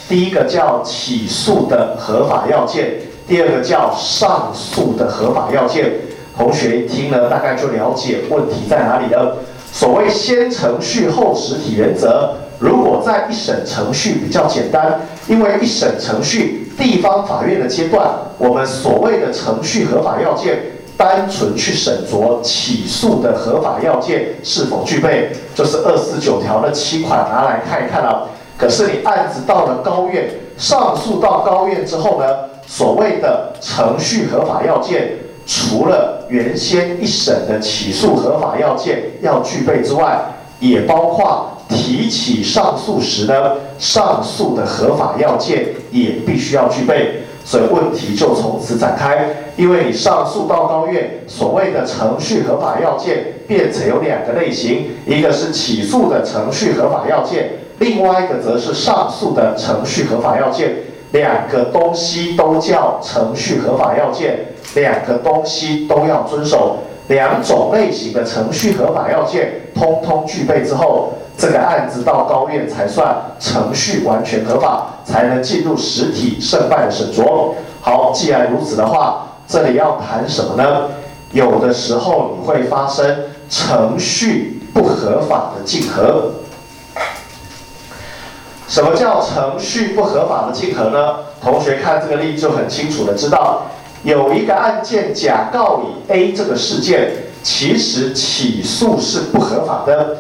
第一个叫起诉的合法要件，第二个叫上诉的合法要件。同学一听呢，大概就了解问题在哪里了。所谓先程序后实体原则，如果在一审程序比较简单，因为一审程序地方法院的阶段，我们所谓的程序合法要件。单纯去审酌起诉的合法要件是否具备，就是二四九条的七款拿来看一看了。可是你案子到了高院，上诉到高院之后呢，所谓的程序合法要件，除了原先一审的起诉合法要件要具备之外，也包括提起上诉时呢，上诉的合法要件也必须要具备。所以问题就从此展开，因为你上诉到高院，所谓的程序合法要件变成有两个类型，一个是起诉的程序合法要件，另外一个则是上诉的程序合法要件，两个东西都叫程序合法要件，两个东西都要遵守，两种类型的程序合法要件通通具备之后。这个案子到高院才算程序完全合法，才能进入实体胜败的审酌。好，既然如此的话，这里要谈什么呢？有的时候你会发生程序不合法的竞合。什么叫程序不合法的竞合呢？同学看这个例就很清楚的知道，有一个案件甲告乙 A 这个事件，其实起诉是不合法的。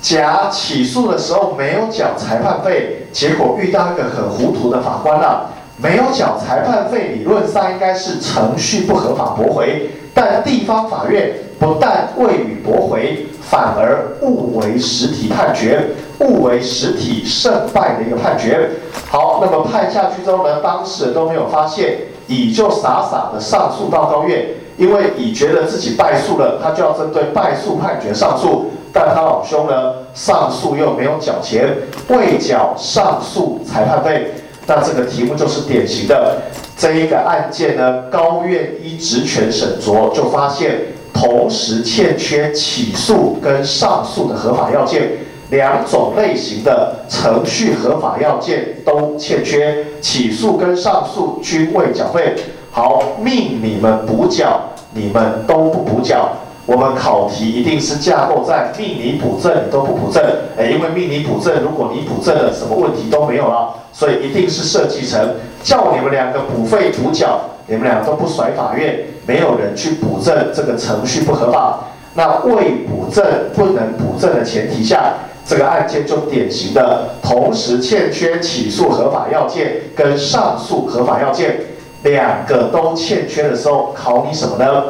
甲起诉的时候没有缴裁判费，结果遇到一个很糊涂的法官了。没有缴裁判费，理论上应该是程序不合法驳回，但地方法院不但未予驳回，反而误为实体判决，误为实体胜败的一个判决。好，那么判下去之后呢，当事人都没有发现，乙就傻傻的上诉到高院，因为乙觉得自己败诉了，他就要针对败诉判决上诉。但他老兄呢，上诉又没有缴钱，未缴上诉裁判费，那这个题目就是典型的这一个案件呢，高院依职权审酌就发现，同时欠缺起诉跟上诉的合法要件，两种类型的程序合法要件都欠缺，起诉跟上诉均未缴费，好，命你们补缴，你们都不补缴。我们考题一定是架构在命你补证，你都不补证，哎，因为命你补证，如果你补证了，什么问题都没有了，所以一定是设计成叫你们两个补费补缴，你们两个都不甩法院，没有人去补证，这个程序不合法。那未补证不能补证的前提下，这个案件就典型的同时欠缺起诉合法要件跟上诉合法要件，两个都欠缺的时候，考你什么呢？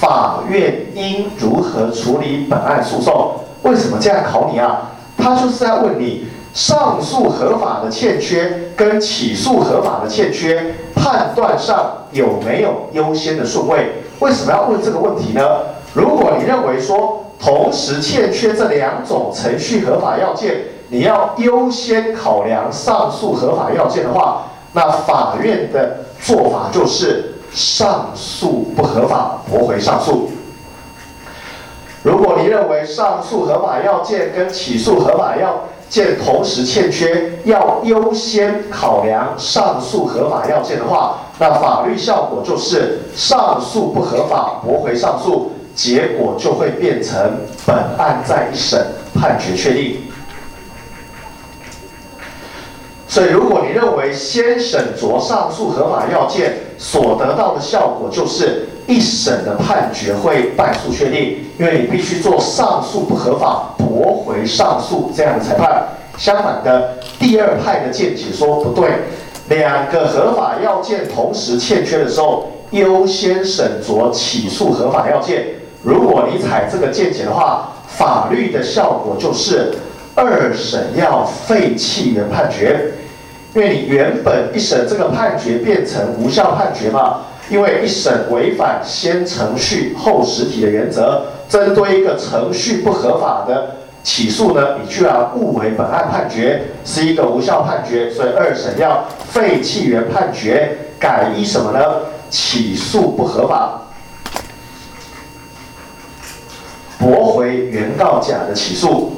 法院应如何处理本案诉讼？为什么这样考你啊？他就是在问你上诉合法的欠缺跟起诉合法的欠缺判断上有没有优先的顺位？为什么要问这个问题呢？如果你认为说同时欠缺这两种程序合法要件，你要优先考量上诉合法要件的话，那法院的做法就是。上诉不合法，驳回上诉。如果你认为上诉合法要件跟起诉合法要件同时欠缺，要优先考量上诉合法要件的话，那法律效果就是上诉不合法，驳回上诉，结果就会变成本案在一审判决确定。所以，如果你认为先审酌上诉合法要件所得到的效果就是一审的判决会败诉确定，因为你必须做上诉不合法驳回上诉这样的裁判。相反的，第二派的见解说不对，两个合法要件同时欠缺的时候，优先审酌起诉合法要件。如果你采这个见解的话，法律的效果就是二审要废弃原判决，因为你原本一审这个判决变成无效判决嘛，因为一审违反先程序后实体的原则，针对一个程序不合法的起诉呢，你居然误为本案判决是一个无效判决，所以二审要废弃原判决，改依什么呢？起诉不合法。驳回原告甲的起诉，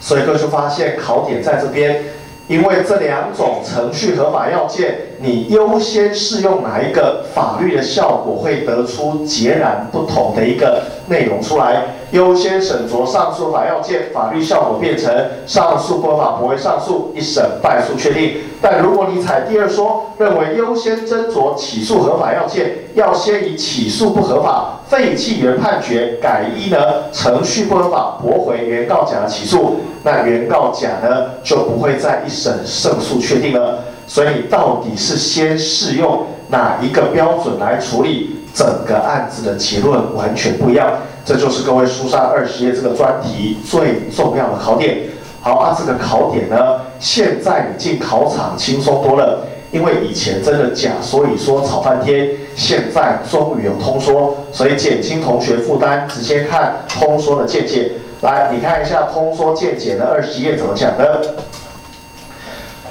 所以各位就发现考点在这边，因为这两种程序合法要件，你优先适用哪一个法律的效果，会得出截然不同的一个内容出来。优先审酌上诉法要件，法律效果变成上诉不合法，驳回上诉，一审败诉确定。但如果你采第二说，认为优先斟酌起诉合法要件，要先以起诉不合法废弃原判决，改依呢程序不合法驳回原告甲的起诉，那原告甲呢就不会在一审胜诉确定了。所以到底是先适用哪一个标准来处理？整个案子的结论完全不一样，这就是各位书上二十页这个专题最重要的考点。好啊，这个考点呢，现在你进考场轻松多了，因为以前真的假所以说吵半天，现在终于有通说，所以减轻同学负担，直接看通说的见解。来，你看一下通说见解的二十页怎么讲的。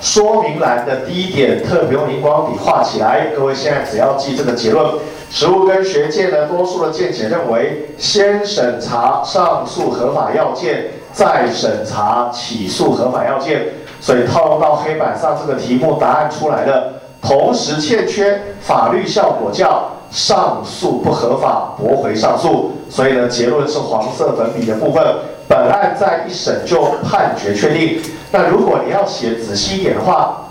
说明栏的第一点，特别用荧光笔画起来。各位现在只要记这个结论。实务跟学界呢，多数的见解认为，先审查上述合法要件，再审查起诉合法要件。所以套用到黑板上这个题目，答案出来了。同时欠缺法律效果叫上诉不合法，驳回上诉。所以呢，结论是黄色粉笔的部分。本案在一审就判决确定。那如果你要写仔细一点的话，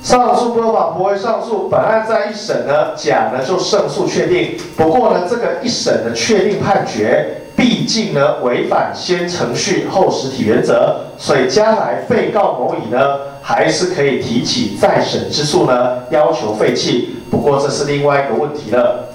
上诉不合法，驳回上诉。本案在一审呢，甲呢就胜诉确定。不过呢，这个一审的确定判决，毕竟呢违反先程序后实体原则，所以将来被告某乙呢，还是可以提起再审之诉呢，要求废弃。不过这是另外一个问题了。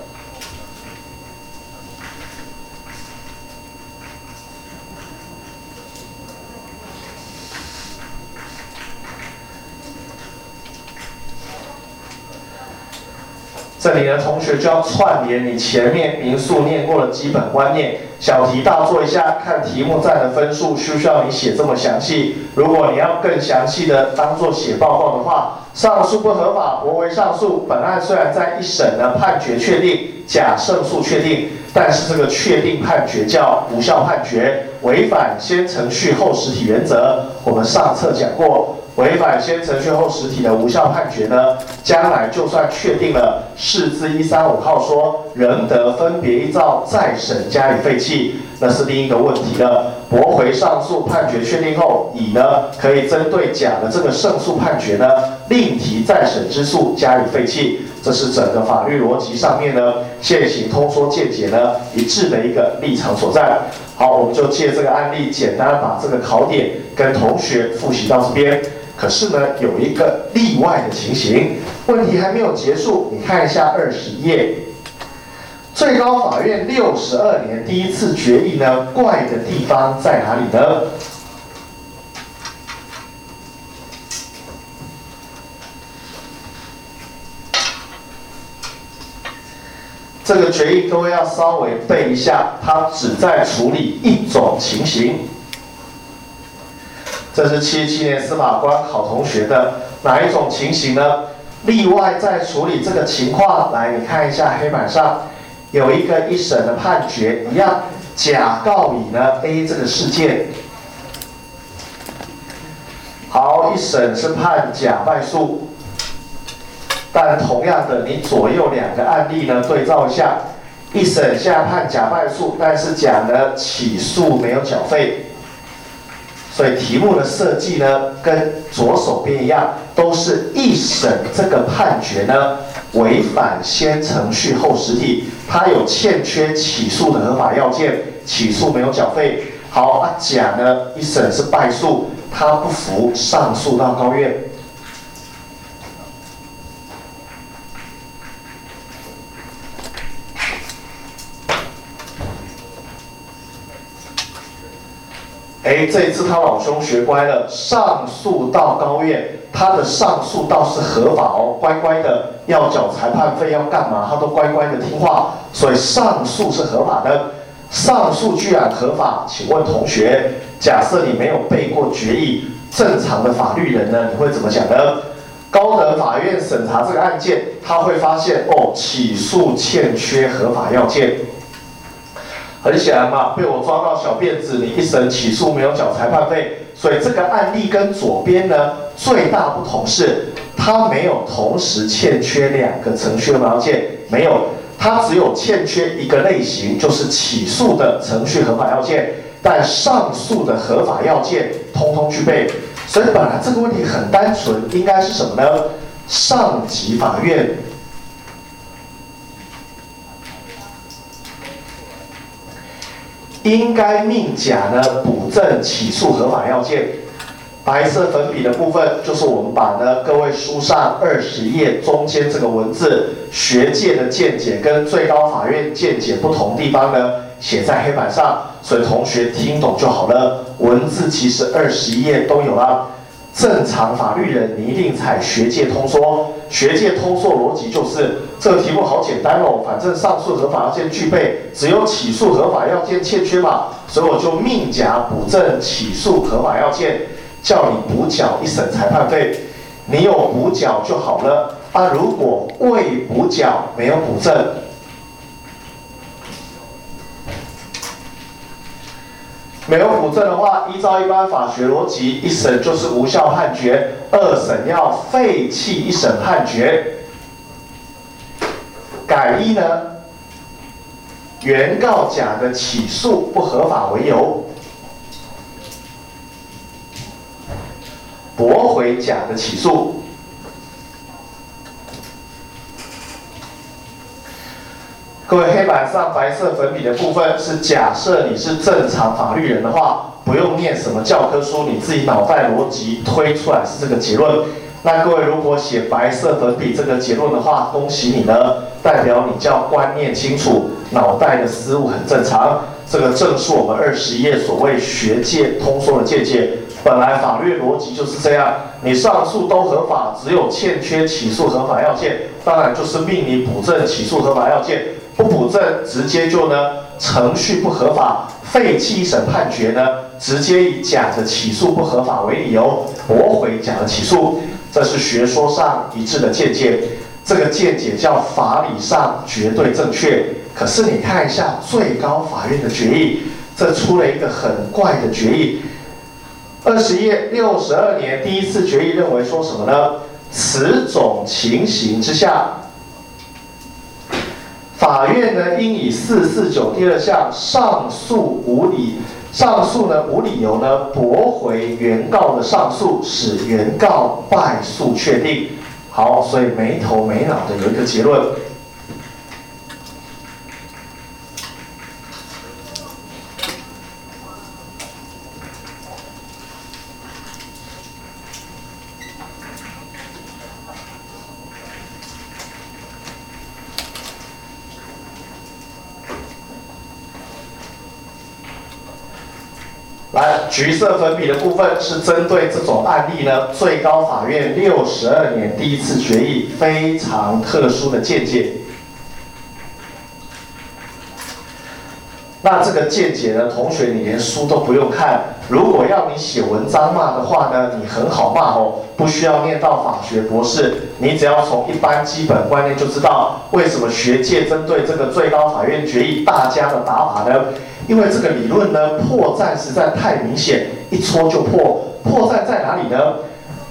这里呢，同学就要串联你前面民宿念过的基本观念，小题大做一下，看题目占的分数需不需要你写这么详细？如果你要更详细的当做写报告的话，上诉不合法，驳回上诉。本案虽然在一审的判决确定，假胜诉确定，但是这个确定判决叫无效判决，违反先程序后实体原则。我们上册讲过。违反先程序后实体的无效判决呢，将来就算确定了，释字一三五号说仍得分别依照再审加以废弃，那是另一个问题了。驳回上诉判决确定后，乙呢可以针对甲的这个胜诉判决呢，另提再审之诉加以废弃，这是整个法律逻辑上面呢现行通说见解呢一致的一个立场所在。好，我们就借这个案例，简单把这个考点跟同学复习到这边。可是呢，有一个例外的情形，问题还没有结束。你看一下二十页，最高法院六十二年第一次决议呢，怪的地方在哪里呢？这个决议各位要稍微背一下，它只在处理一种情形。这是七七年司法官考同学的哪一种情形呢？例外在处理这个情况，来你看一下黑板上有一个一审的判决，一样甲告乙呢 A 这个事件，好，一审是判甲败诉，但同样的，你左右两个案例呢对照一下，一审下判甲败诉，但是甲呢起诉没有缴费。所以题目的设计呢，跟左手边一样，都是一审这个判决呢违反先程序后实体，他有欠缺起诉的合法要件，起诉没有缴费。好，啊甲呢一审是败诉，他不服，上诉到高院。哎，这一次他老兄学乖了，上诉到高院，他的上诉倒是合法哦，乖乖的要缴裁判费要干嘛，他都乖乖的听话，所以上诉是合法的。上诉居然合法，请问同学，假设你没有背过决议，正常的法律人呢，你会怎么讲呢？高等法院审查这个案件，他会发现哦，起诉欠缺合法要件。很显然嘛，被我抓到小辫子，你一审起诉没有缴裁判费，所以这个案例跟左边呢最大不同是，它没有同时欠缺两个程序合法要件，没有，它只有欠缺一个类型，就是起诉的程序合法要件，但上诉的合法要件通通具备，所以本来这个问题很单纯，应该是什么呢？上级法院。应该命甲呢补正起诉合法要件，白色粉笔的部分就是我们把呢各位书上二十页中间这个文字学界的见解跟最高法院见解不同地方呢写在黑板上，所以同学听懂就好了。文字其实二十页都有了。正常法律人，你一定采学界通说。学界通说逻辑就是，这个题目好简单哦，反正上诉合法要件具备，只有起诉合法要件欠缺嘛，所以我就命甲补正起诉合法要件，叫你补缴一审裁判费，你有补缴就好了。啊，如果未补缴，没有补正。没有补正的话，依照一般法学逻辑，一审就是无效判决，二审要废弃一审判决。改一呢，原告甲的起诉不合法为由，驳回甲的起诉。各位黑板上白色粉笔的部分是假设你是正常法律人的话，不用念什么教科书，你自己脑袋逻辑推出来是这个结论。那各位如果写白色粉笔这个结论的话，恭喜你呢，代表你叫观念清楚，脑袋的思路很正常。这个正是我们二十页所谓学界通说的见解。本来法律逻辑就是这样，你上诉都合法，只有欠缺起诉合法要件，当然就是命你补正起诉合法要件。不补正，直接就呢程序不合法，废弃一审判决呢，直接以甲的起诉不合法为理由驳回甲的起诉，这是学说上一致的见解。这个见解叫法理上绝对正确。可是你看一下最高法院的决议，这出了一个很怪的决议。二十页六十二年第一次决议认为说什么呢？此种情形之下。法院呢，应以四四九第二项上诉无理，上诉呢无理由呢驳回原告的上诉，使原告败诉确定。好，所以没头没脑的有一个结论。来，橘色粉笔的部分是针对这种案例呢，最高法院六十二年第一次决议非常特殊的见解。那这个见解呢，同学你连书都不用看，如果要你写文章骂的话呢，你很好骂哦，不需要念到法学博士，你只要从一般基本观念就知道为什么学界针对这个最高法院决议大家的打法呢？因为这个理论呢，破绽实在太明显，一戳就破。破绽在哪里呢？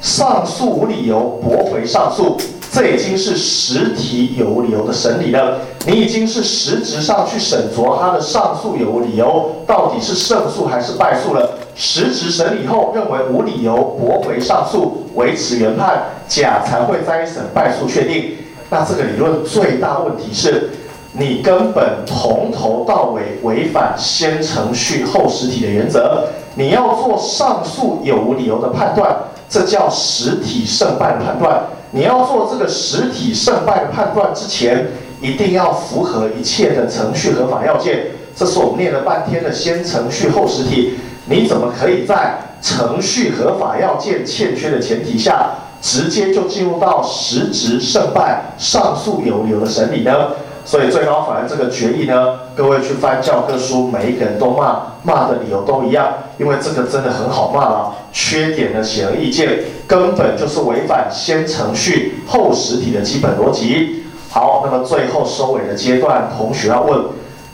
上诉无理由，驳回上诉，这已经是实体有理由的审理了。你已经是实质上去审酌他的上诉有无理由，到底是胜诉还是败诉了。实质审理后认为无理由，驳回上诉，维持原判，甲才会再审败诉确定。那这个理论最大问题是。你根本从头到尾违反先程序后实体的原则。你要做上诉有无理由的判断，这叫实体胜败的判断。你要做这个实体胜败的判断之前，一定要符合一切的程序合法要件。这是我们念了半天的先程序后实体，你怎么可以在程序合法要件欠缺的前提下，直接就进入到实质胜败、上诉有无理由的审理呢？所以最高法院这个决议呢，各位去翻教科书，每一个人都骂，骂的理由都一样，因为这个真的很好骂了。缺点呢显而易见，根本就是违反先程序后实体的基本逻辑。好，那么最后收尾的阶段，同学要问，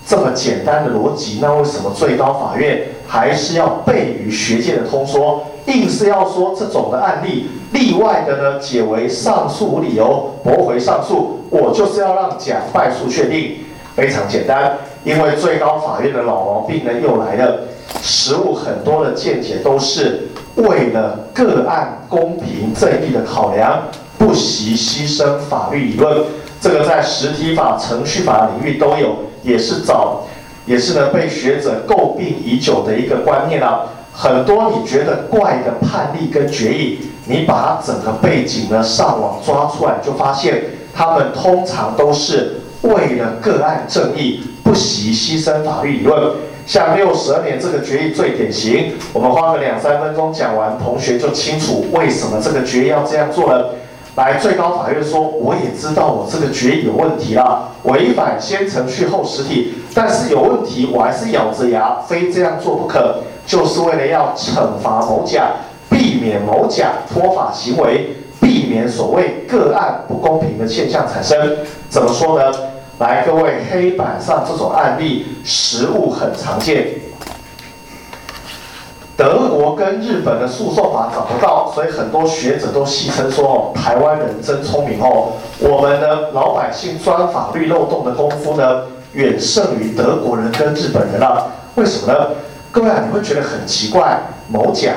这么简单的逻辑，那为什么最高法院还是要背于学界的通说？硬是要说这种的案例例外的呢，解为上诉无理由，驳回上诉。我就是要让甲败诉确定，非常简单。因为最高法院的老毛病呢又来了，实务很多的见解都是为了个案公平正义的考量，不惜牺牲法律理论。这个在实体法、程序法领域都有，也是早，也是呢被学者诟病已久的一个观念啊。很多你觉得怪的判例跟决议，你把整个背景呢上网抓出来，就发现他们通常都是为了个案正义，不惜牺牲法律理论。像六十二年这个决议最典型，我们花个两三分钟讲完，同学就清楚为什么这个决议要这样做了。来，最高法院说，我也知道我这个决议有问题了，违反先程序后实体，但是有问题，我还是咬着牙非这样做不可。就是为了要惩罚某甲，避免某甲脱法行为，避免所谓个案不公平的现象产生。怎么说呢？来，各位，黑板上这种案例实物很常见。德国跟日本的诉讼法找不到，所以很多学者都戏称说：“哦，台湾人真聪明哦，我们呢老百姓钻法律漏洞的功夫呢，远胜于德国人跟日本人了。为什么呢？”各位啊，你会觉得很奇怪，某甲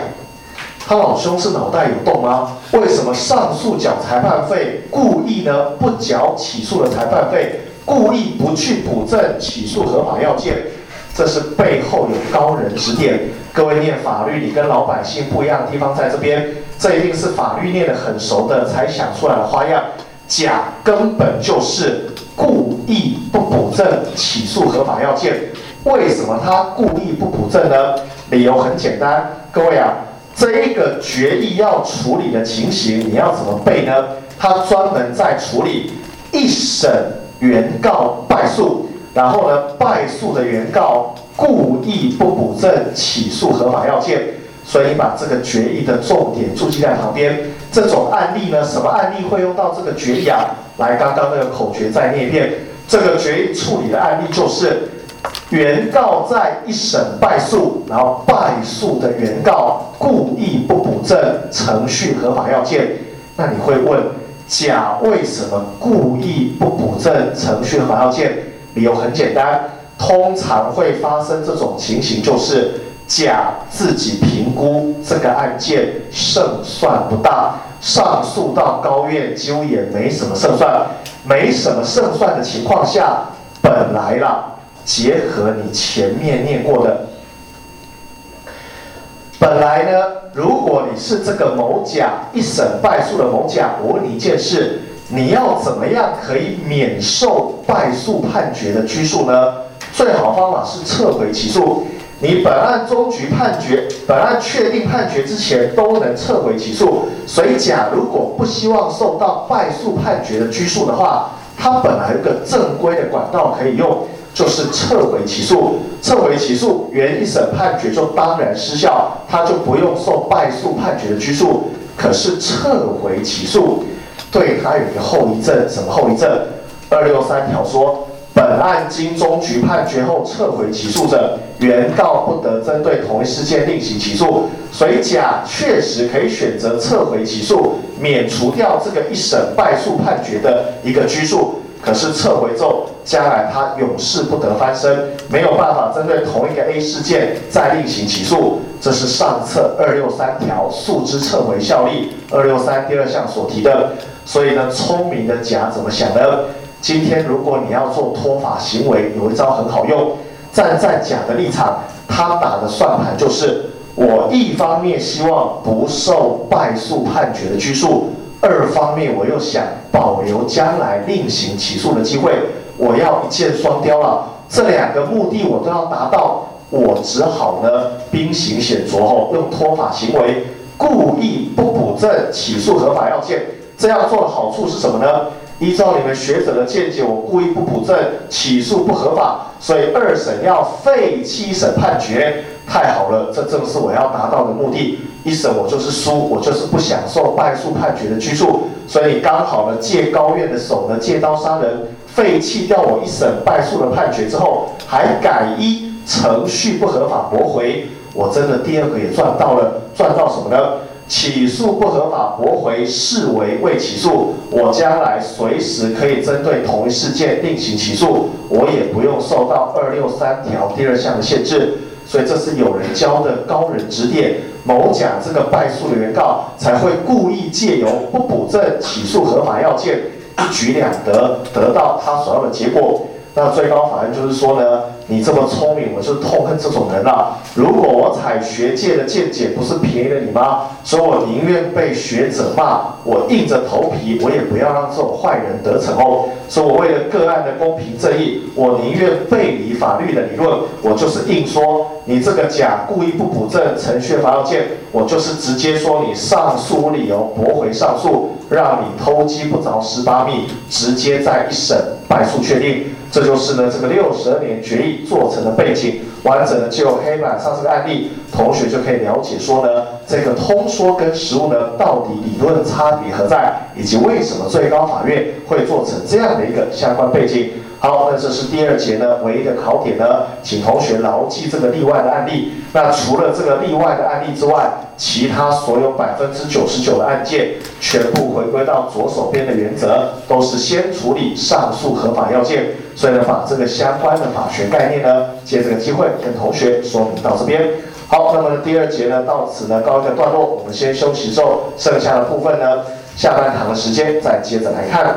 他老兄是脑袋有洞吗？为什么上诉缴裁判费，故意呢不缴起诉的裁判费，故意不去补正起诉合法要件？这是背后有高人指点。各位念法律，你跟老百姓不一样的地方在这边，这一定是法律念得很熟的才想出来的花样。甲根本就是故意不补正起诉合法要件。为什么他故意不补正呢？理由很简单，各位啊，这一个决议要处理的情形，你要怎么背呢？他专门在处理一审原告败诉，然后呢，败诉的原告故意不补正起诉合法要件，所以你把这个决议的重点注记在旁边。这种案例呢，什么案例会用到这个决议啊？来，刚刚那个口诀再念一遍，这个决议处理的案例就是。原告在一审败诉，然后败诉的原告故意不补正程序合法要件，那你会问甲为什么故意不补正程序合法要件？理由很简单，通常会发生这种情形，就是甲自己评估这个案件胜算不大，上诉到高院几乎也没什么胜算，没什么胜算的情况下，本来啦。结合你前面念过的，本来呢，如果你是这个某甲一审败诉的某甲，我问你一件事，你要怎么样可以免受败诉判决的拘束呢？最好方法是撤回起诉。你本案终局判决，本案确定判决之前都能撤回起诉。所以甲如果不希望受到败诉判决的拘束的话，他本来有个正规的管道可以用。就是撤回起诉，撤回起诉，原一审判决就当然失效，他就不用受败诉判决的拘束。可是撤回起诉，对他有一个后遗症，什么后遗症？二六三条说，本案经终局判决后撤回起诉者，原告不得针对同一事件另行起诉。所以甲确实可以选择撤回起诉，免除掉这个一审败诉判决的一个拘束。可是撤回之后，将来他永世不得翻身，没有办法针对同一个 A 事件再另行起诉。这是上册二六三条诉之撤回效力二六三第二项所提的。所以呢，聪明的甲怎么想呢？今天如果你要做脱法行为，有一招很好用。站在甲的立场，他打的算盘就是：我一方面希望不受败诉判决的拘束，二方面我又想保留将来另行起诉的机会，我要一箭双雕了。这两个目的我都要达到，我只好呢兵行险着后用脱法行为，故意不补正起诉合法要件。这样做的好处是什么呢？依照你们学者的见解，我故意不补正起诉不合法，所以二审要废七审判决。太好了，这正是我要达到的目的。一审我就是输，我就是不享受败诉判决的拘束，所以刚好呢借高院的手呢借刀杀人，废弃掉我一审败诉的判决之后，还改一程序不合法驳回，我真的第二个也赚到了，赚到什么呢？起诉不合法驳回视为未起诉，我将来随时可以针对同一事件另行起诉，我也不用受到二六三条第二项的限制。所以这是有人教的高人指点，某甲这个败诉的原告才会故意借由不补证起诉合法要件，一举两得，得到他所要的结果。那最高法院就是说呢，你这么聪明，我就痛恨这种人了。如果我采学界的见解，不是便宜了你吗？所以我宁愿被学者骂，我硬着头皮，我也不要让这种坏人得逞哦。所以我为了个案的公平正义，我宁愿背离法律的理论，我就是硬说你这个假故意不补正程序法要件，我就是直接说你上诉理由驳回上诉，让你偷鸡不着蚀把米，直接在一审败诉确定。这就是呢，这个六十二年决议做成的背景。完整的就黑板上这个案例，同学就可以了解说呢，这个通说跟实务呢，到底理论差别何在，以及为什么最高法院会做成这样的一个相关背景。好，那这是第二节呢，唯一的考点呢，请同学牢记这个例外的案例。那除了这个例外的案例之外，其他所有百分之九十九的案件，全部回归到左手边的原则，都是先处理上述合法要件。所以呢，把这个相关的法学概念呢，借这个机会跟同学说明到这边。好，那么第二节呢，到此呢告一个段落，我们先休息之后，剩下的部分呢，下半堂的时间再接着来看。